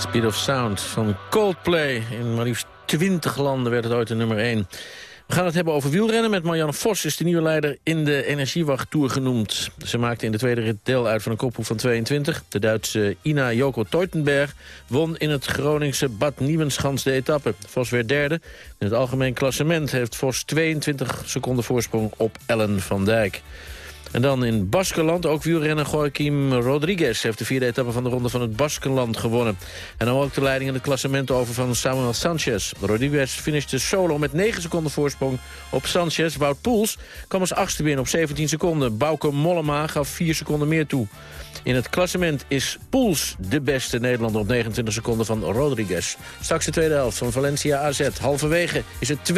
Speed of Sound van Coldplay. In maar liefst 20 landen werd het ooit de nummer 1. We gaan het hebben over wielrennen. Met Marianne Vos is de nieuwe leider in de Energiewacht Tour genoemd. Ze maakte in de tweede rit deel uit van een kopgroep van 22. De Duitse Ina Joko Teutenberg won in het Groningse Bad Nieuwenschans de etappe. Vos werd derde. In het algemeen klassement heeft Vos 22 seconden voorsprong op Ellen van Dijk. En dan in Baskeland, ook wielrenner Joaquim Rodriguez... heeft de vierde etappe van de ronde van het Baskenland gewonnen. En dan ook de leiding in het klassement over van Samuel Sanchez. Rodriguez finishte solo met 9 seconden voorsprong op Sanchez. Wout Poels kwam als achtste binnen op 17 seconden. Bauke Mollema gaf 4 seconden meer toe. In het klassement is Poels de beste Nederlander op 29 seconden van Rodriguez. Straks de tweede helft van Valencia AZ. Halverwege is het 2-0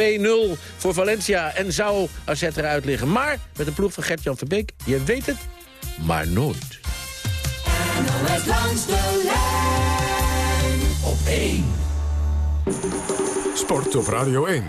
voor Valencia en zou AZ eruit liggen. Maar met de ploeg van Gert-Jan Verbeek, je weet het, maar nooit. NOS langs de lijn op 1. Sport op Radio 1.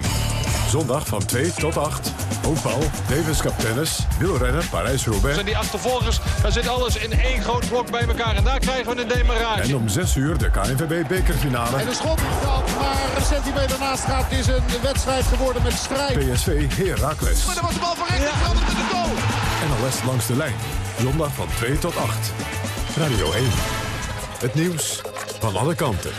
Zondag van 2 tot 8. Hoopbal, Davis Cup tennis, wielrennen, Parijs-Roubaix. En die achtervolgers, daar zit alles in één groot blok bij elkaar. En daar krijgen we een demarage. En om 6 uur de KNVB bekerfinale. En de schot dat maar een centimeter naast gaat. Het is een wedstrijd geworden met strijd. PSV Heracles. Maar dan was de bal van rechts ja. veranderd in de goal. NOS langs de lijn. Zondag van 2 tot 8. Radio 1. Het nieuws van alle kanten.